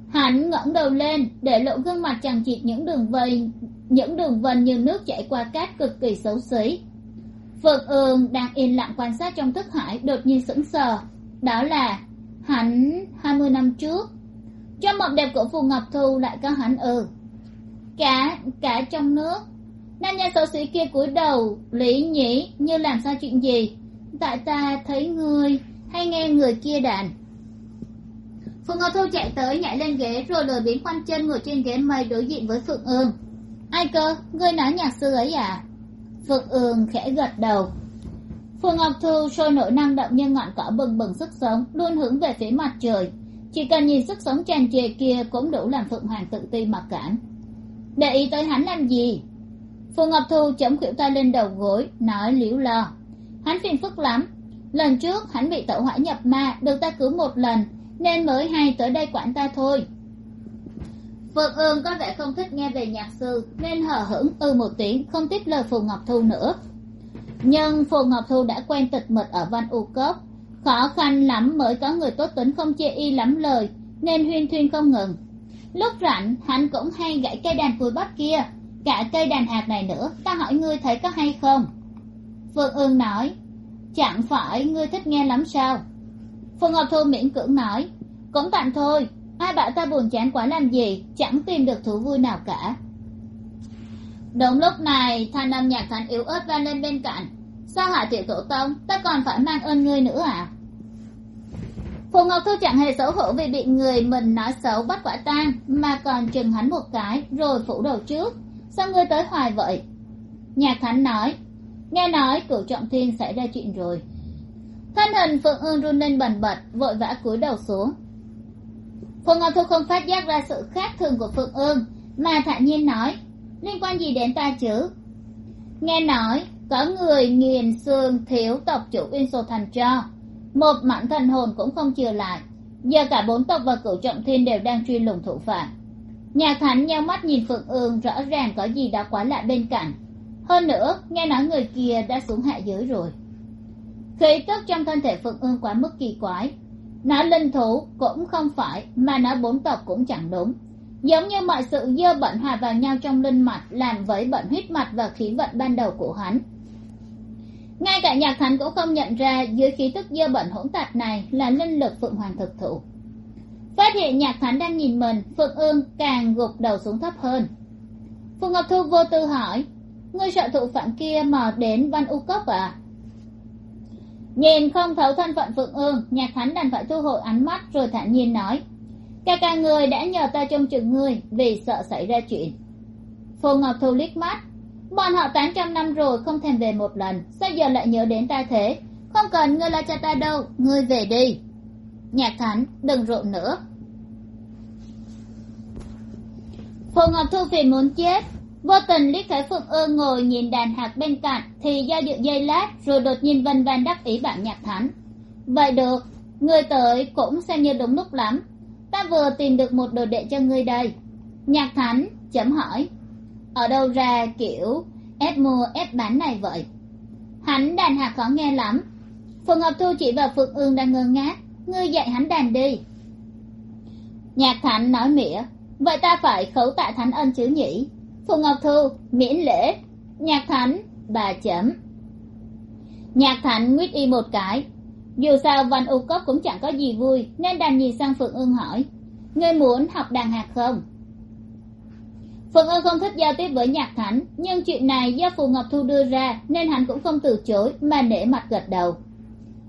Hắn ngẩng đầu lên, để lộ gương mặt chằng chịt những đường vây những đường vân như nước chảy qua cát cực kỳ xấu xí. Phượng ương đang yên lặng quan sát trong thức hải đột nhiên sững sờ. Đó là hắn hai mươi năm trước. Trong mộng đẹp của phù ngọc thu lại có hắn ừ cả cả trong nước. Nam nhân xấu xí kia cúi đầu, lý nhĩ, như làm sao chuyện gì? Tại ta thấy người, hay nghe người kia đàn. Phượng ngọc thu chạy tới, nhảy lên ghế, rồi lười biến khoanh chân ngồi trên ghế mây đối diện với phượng ương. Ai cơ? Ngươi nói nhạc sư ấy à? Phượng ương khẽ gật đầu. Phượng ngọc thu sôi nổi năng động như ngọn cỏ bừng bừng sức sống, luôn hướng về phía mặt trời. Chỉ cần nhìn sức sống tràn trề kia cũng đủ làm phượng hoàng tự ti mặc cảm. Để ý tới hắn làm gì? Phượng ngọc thu chống khuỷu tay lên đầu gối, nói liễu lo hắn phiền phức lắm. Lần trước hắn bị tẩu hỏa nhập ma, được ta cứu một lần, nên mới hay tới đây quản ta thôi. Phượng ương có vẻ không thích nghe về nhạc sư, nên hờ hững ư một tiếng, không tiếp lời phù ngọc thu nữa. Nhưng phù ngọc thu đã quen tịch mịch ở văn u cốc. Khó khăn lắm mới có người tốt tính không chê y lắm lời, nên huyên thuyên không ngừng. Lúc rảnh, hắn cũng hay gãy cây đàn cùi bắp kia. Cả cây đàn hạt này nữa, ta hỏi ngươi thấy có hay không? Phương ương nói, chẳng phải ngươi thích nghe lắm sao? Phù ngọc thu miễn cưỡng nói, cũng tạm thôi ai bảo ta buồn chán quá làm gì, chẳng tìm được thú vui nào cả. Đúng lúc này, thanh âm nhạc thánh yếu ớt vang lên bên cạnh. Sao hả tiểu tổ tông? Ta còn phải mang ơn ngươi nữa à? Phù ngọc thu chẳng hề xấu hổ vì bị người mình nói xấu bắt quả tang, mà còn chừng hắn một cái rồi phủ đầu trước. Sao ngươi tới hoài vậy? Nhạc thánh nói nghe nói cửu trọng thiên xảy ra chuyện rồi. Thân hình phượng ương run lên bần bật, vội vã cúi đầu xuống. Phượng ngọc thu không phát giác ra sự khác thường của phượng ương, mà thản nhiên nói, liên quan gì đến ta chứ? Nghe nói, có người nghiền xương thiếu tộc chủ uyên sô thành cho. Một mảnh thần hồn cũng không chừa lại. Giờ cả bốn tộc và cửu trọng thiên đều đang truy lùng thủ phạm. Nhà thánh nhau mắt nhìn phượng ương, rõ ràng có gì đó quá lạ bên cạnh hơn nữa, nghe nói người kia đã xuống hạ giới rồi. Khí tức trong thân thể phượng ương quá mức kỳ quái, nó linh thú cũng không phải mà nó bốn tộc cũng chẳng đúng. Giống như mọi sự dơ bẩn hòa vào nhau trong linh mạch, làm với bẩn huyết mạch và khí vận ban đầu của hắn. Ngay cả nhạc thánh cũng không nhận ra dưới khí tức dơ bẩn hỗn tạp này là linh lực phượng hoàng thực thụ. Phát hiện nhạc thánh đang nhìn mình phượng ương càng gục đầu xuống thấp hơn. Phù ngọc thu vô tư hỏi ngươi sợ thụ phạm kia mò đến văn u cốc à nhìn không thấu thân phận phượng ương, nhạc thánh đành phải thu hồi ánh mắt rồi thản nhiên nói ca ca người đã nhờ ta trông chừng ngươi vì sợ xảy ra chuyện. Phù ngọc thu liếc mắt, bọn họ tám trăm năm rồi không thèm về một lần, sao giờ lại nhớ đến ta thế? Không cần ngươi là cha ta đâu, ngươi về đi. Nhạc thánh, đừng rộn nữa. Phù ngọc thu phiền muốn chết vô tình liếc thấy phượng ương ngồi nhìn đàn hạt bên cạnh, thì do dự dây lát, rồi đột nhiên vân van đắc ý bạn nhạc thánh. Vậy được, người tới cũng xem như đúng lúc lắm. Ta vừa tìm được một đồ đệ cho ngươi đây. Nhạc thánh chấm hỏi. Ở đâu ra kiểu ép mua, ép bán này vậy? Hắn đàn hạt khó nghe lắm. Phượng ngọc thu chỉ vào phượng ương đang ngơ ngác. Ngươi dạy hắn đàn đi. Nhạc thánh nói mỉa. Vậy ta phải khấu tạ thánh ân chứ nhỉ? Phù ngọc thu, miễn lễ, nhạc thánh, bà chấm nhạc thánh nguyết y một cái. Dù sao văn u cốc cũng chẳng có gì vui, nên đành nhìn sang phượng ương hỏi, ngươi muốn học đàn hạt không? Phượng ương không thích giao tiếp với nhạc thánh, nhưng chuyện này do phù ngọc thu đưa ra nên hắn cũng không từ chối mà nể mặt gật đầu.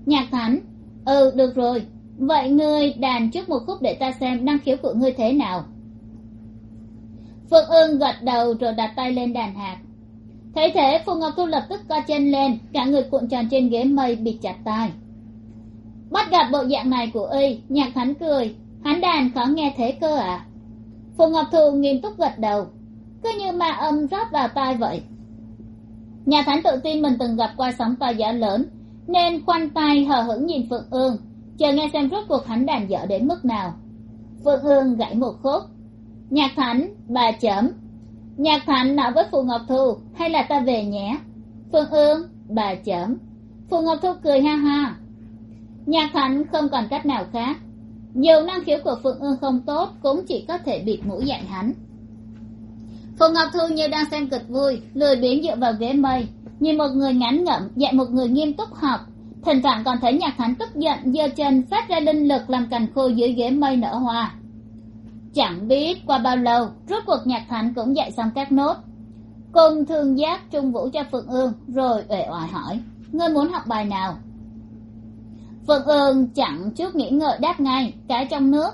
Nhạc thánh ừ được rồi. Vậy ngươi đàn trước một khúc để ta xem năng khiếu của ngươi thế nào? Phượng ương gật đầu rồi đặt tay lên đàn hạt. Thấy thế, phù ngọc thu lập tức co chân lên, cả người cuộn tròn trên ghế mây bị chặt tai. Bắt gặp bộ dạng này của y, nhạc thánh cười, hắn đàn khó nghe thế cơ à? Phù ngọc thu nghiêm túc gật đầu. Cứ như ma âm rót vào tai vậy. Nhà thánh tự tin mình từng gặp qua sóng to gió lớn, nên khoanh tay hờ hững nhìn phượng ương, chờ nghe xem rốt cuộc hắn đàn dở đến mức nào. Phượng ương gãy một khúc nhạc thánh, bà chấm nhạc thánh nói với phù ngọc thu, hay là ta về nhé? Phương ương, bà chấm phù ngọc thu cười ha ha. Nhạc thánh không còn cách nào khác. Dù năng khiếu của Phương ương không tốt, cũng chỉ có thể bịt mũi dạy hắn. Phù ngọc thu như đang xem kịch vui, lười biếng dựa vào ghế mây, nhìn một người ngắn ngẩm dạy một người nghiêm túc học. Thỉnh thoảng còn thấy nhạc thánh tức giận, giơ chân, phát ra linh lực làm cành khô dưới ghế mây nở hoa chẳng biết qua bao lâu, rốt cuộc nhạc thánh cũng dạy xong các nốt. Cùng thương giác trung vũ cho phượng ương, rồi uể oải hỏi, ngươi muốn học bài nào? Phượng ương chẳng chút nghĩ ngợi đáp ngay, cái trong nước.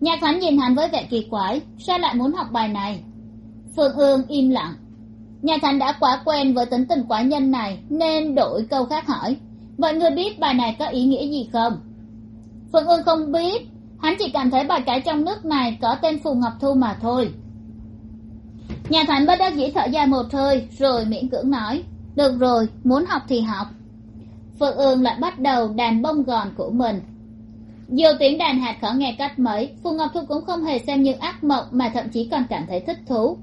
Nhạc thánh nhìn hắn với vẻ kỳ quái, sao lại muốn học bài này? Phượng ương im lặng. Nhạc thánh đã quá quen với tính tình quá nhân này, nên đổi câu khác hỏi vậy ngươi biết bài này có ý nghĩa gì không? Phượng ương không biết hắn chỉ cảm thấy bài cái trong nước này có tên phù ngọc thu mà thôi. Nhà thánh bất đắc dĩ thở dài một hơi, rồi miễn cưỡng nói, được rồi, muốn học thì học. Phượng ương lại bắt đầu đàn bông gòn của mình. Dù tiếng đàn hạt khó nghe cách mấy, phù ngọc thu cũng không hề xem như ác mộng mà thậm chí còn cảm thấy thích thú.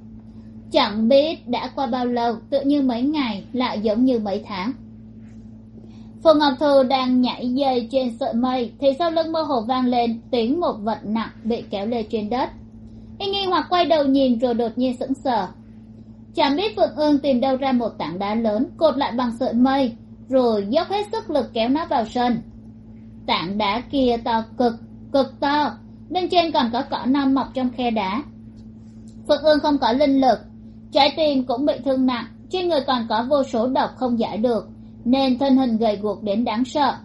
Chẳng biết đã qua bao lâu, tự như mấy ngày, lại giống như mấy tháng. Phùng ngọc thu đang nhảy dây trên sợi mây, thì sau lưng mơ hồ vang lên tiếng một vật nặng bị kéo lê trên đất. Y nghi hoặc quay đầu nhìn rồi đột nhiên sững sờ. Chẳng biết phượng ương tìm đâu ra một tảng đá lớn cột lại bằng sợi mây, rồi dốc hết sức lực kéo nó vào sân. Tảng đá kia to, cực cực to, bên trên còn có cỏ non mọc trong khe đá. Phượng ương không có linh lực, trái tim cũng bị thương nặng, trên người còn có vô số độc không giải được nên thân hình gầy guộc đến đáng sợ.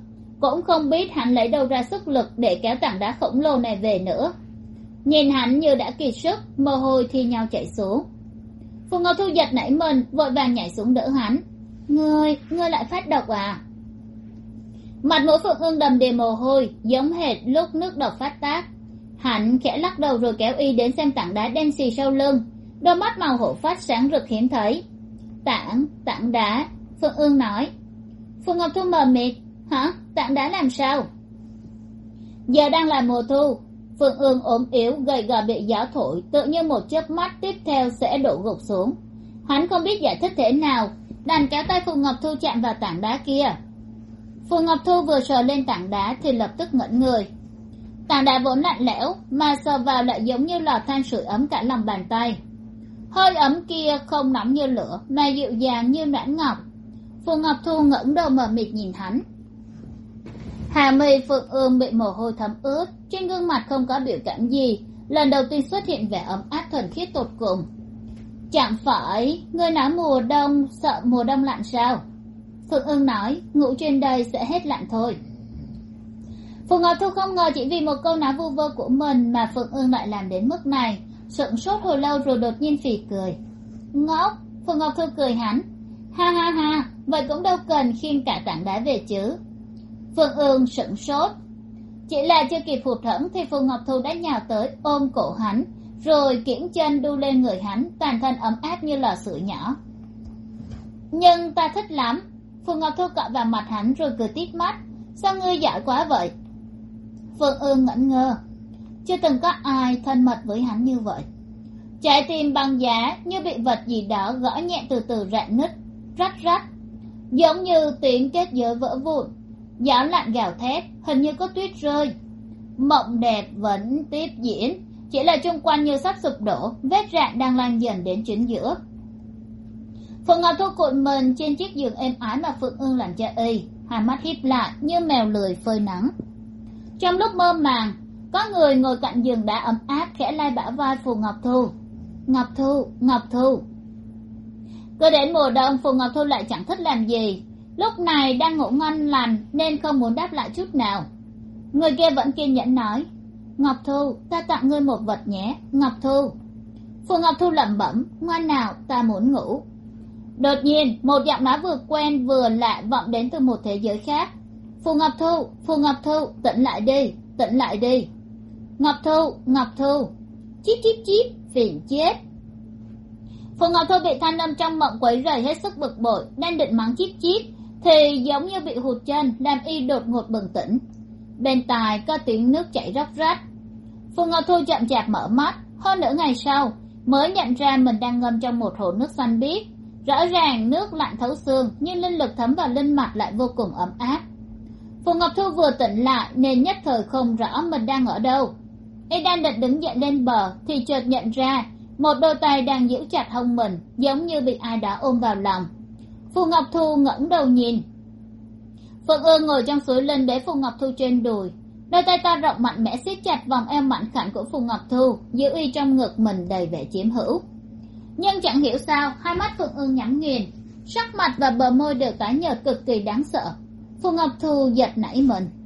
Cũng không biết hắn lấy đâu ra sức lực để kéo tảng đá khổng lồ này về nữa. Nhìn hắn như đã kiệt sức, mồ hôi thi nhau chạy xuống. Phù ngọc thu giật nảy mình, vội vàng nhảy xuống đỡ hắn. Ngươi ngươi lại phát độc à? Mặt mũi phượng ương đầm đìa mồ hôi, giống hệt lúc nước độc phát tác. Hắn khẽ lắc đầu rồi kéo y đến xem tảng đá đen xì sau lưng. Đôi mắt màu hổ phát sáng rực hiếm thấy. Tảng tảng đá, phượng ương nói phù ngọc thu mờ mịt. Hả? Tảng đá làm sao? Giờ đang là mùa thu. Phượng ương ốm yếu, gầy gò bị gió thổi. Tự như một chớp mắt tiếp theo sẽ đổ gục xuống. Hắn không biết giải thích thế nào. Đàn kéo tay phù ngọc thu chạm vào tảng đá kia. Phù ngọc thu vừa sờ lên tảng đá thì lập tức ngẩn người. Tảng đá vốn lạnh lẽo, mà sờ vào lại giống như lò than sưởi ấm cả lòng bàn tay. Hơi ấm kia không nóng như lửa, mà dịu dàng như noãn ngọc phù ngọc thu ngẩng đầu mờ mịt nhìn hắn. Hà mi phượng ương bị mồ hôi thấm ướt, trên gương mặt không có biểu cảm gì. Lần đầu tiên xuất hiện vẻ ấm áp thuần khiết tột cùng. Chẳng phải ngươi nói mùa đông, sợ mùa đông lạnh sao? Phượng ương nói, ngủ trên đây sẽ hết lạnh thôi. Phù ngọc thu không ngờ chỉ vì một câu nói vu vơ của mình mà phượng ương lại làm đến mức này. Sững sốt hồi lâu rồi đột nhiên phì cười. Ngốc, phù ngọc thu cười hắn ha ha ha. Vậy cũng đâu cần khiêng cả tảng đá về chứ. Phương ương sửng sốt. Chỉ là chưa kịp phụt thẫn thì phù ngọc thu đã nhào tới ôm cổ hắn, rồi kiễng chân đu lên người hắn, toàn thân ấm áp như lò sưởi nhỏ. Nhưng ta thích lắm. Phù ngọc thu cọ vào mặt hắn rồi cười tít mắt. Sao ngươi giỏi quá vậy? Phương ương ngẩn ngơ. Chưa từng có ai thân mật với hắn như vậy. Trái tim băng giá như bị vật gì đó gõ nhẹ từ từ rạn nứt rách rách, giống như tiếng kết giới vỡ vụn. Gió lạnh gào thét, hình như có tuyết rơi. Mộng đẹp vẫn tiếp diễn, chỉ là chung quanh như sắp sụp đổ, vết rạn đang lan dần đến chính giữa. Phượng ngọc thu cuộn mình trên chiếc giường êm ái mà phượng ương làm cho y, hai mắt híp lại như mèo lười phơi nắng. Trong lúc mơ màng, có người ngồi cạnh giường đã ấm áp khẽ lai bả vai phù ngọc thu. Ngọc thu ngọc thu cứ đến mùa đông phù ngọc thu lại chẳng thích làm gì. Lúc này đang ngủ ngon lành nên không muốn đáp lại chút nào. Người kia vẫn kiên nhẫn nói ngọc thu ta tặng ngươi một vật nhé ngọc thu. Phù ngọc thu lẩm bẩm ngoan nào ta muốn ngủ. Đột nhiên một giọng nói vừa quen vừa lạ vọng đến từ một thế giới khác. Phù ngọc thu phù ngọc thu tỉnh lại đi tỉnh lại đi. Ngọc thu ngọc thu. Chip chip chip, phiền chết phù ngọc thu bị thanh âm trong mộng quấy rầy hết sức bực bội, đang định mắng chít chít, thì giống như bị hụt chân làm y đột ngột bừng tỉnh. Bên tai có tiếng nước chảy róc rách. Phù ngọc thu chậm chạp mở mắt, hơn nửa ngày sau, mới nhận ra mình đang ngâm trong một hồ nước xanh biếc. Rõ ràng nước lạnh thấu xương, nhưng linh lực thấm vào linh mặt lại vô cùng ấm áp. Phù ngọc thu vừa tỉnh lại, nên nhất thời không rõ mình đang ở đâu. Y đang định đứng dậy lên bờ, thì chợt nhận ra một đôi tay đang giữ chặt hông mình, giống như bị ai đã ôm vào lòng. Phù ngọc thu ngẩng đầu nhìn. Phượng ương ngồi trong suối linh để phù ngọc thu trên đùi. Đôi tay ta rộng mạnh mẽ siết chặt vòng eo mạnh khảnh của phù ngọc thu, giữ y trong ngực mình đầy vẻ chiếm hữu. Nhưng chẳng hiểu sao, hai mắt phượng ương nhắm nghiền. Sắc mặt và bờ môi đều tái nhợt cực kỳ đáng sợ. Phù ngọc thu giật nảy mình.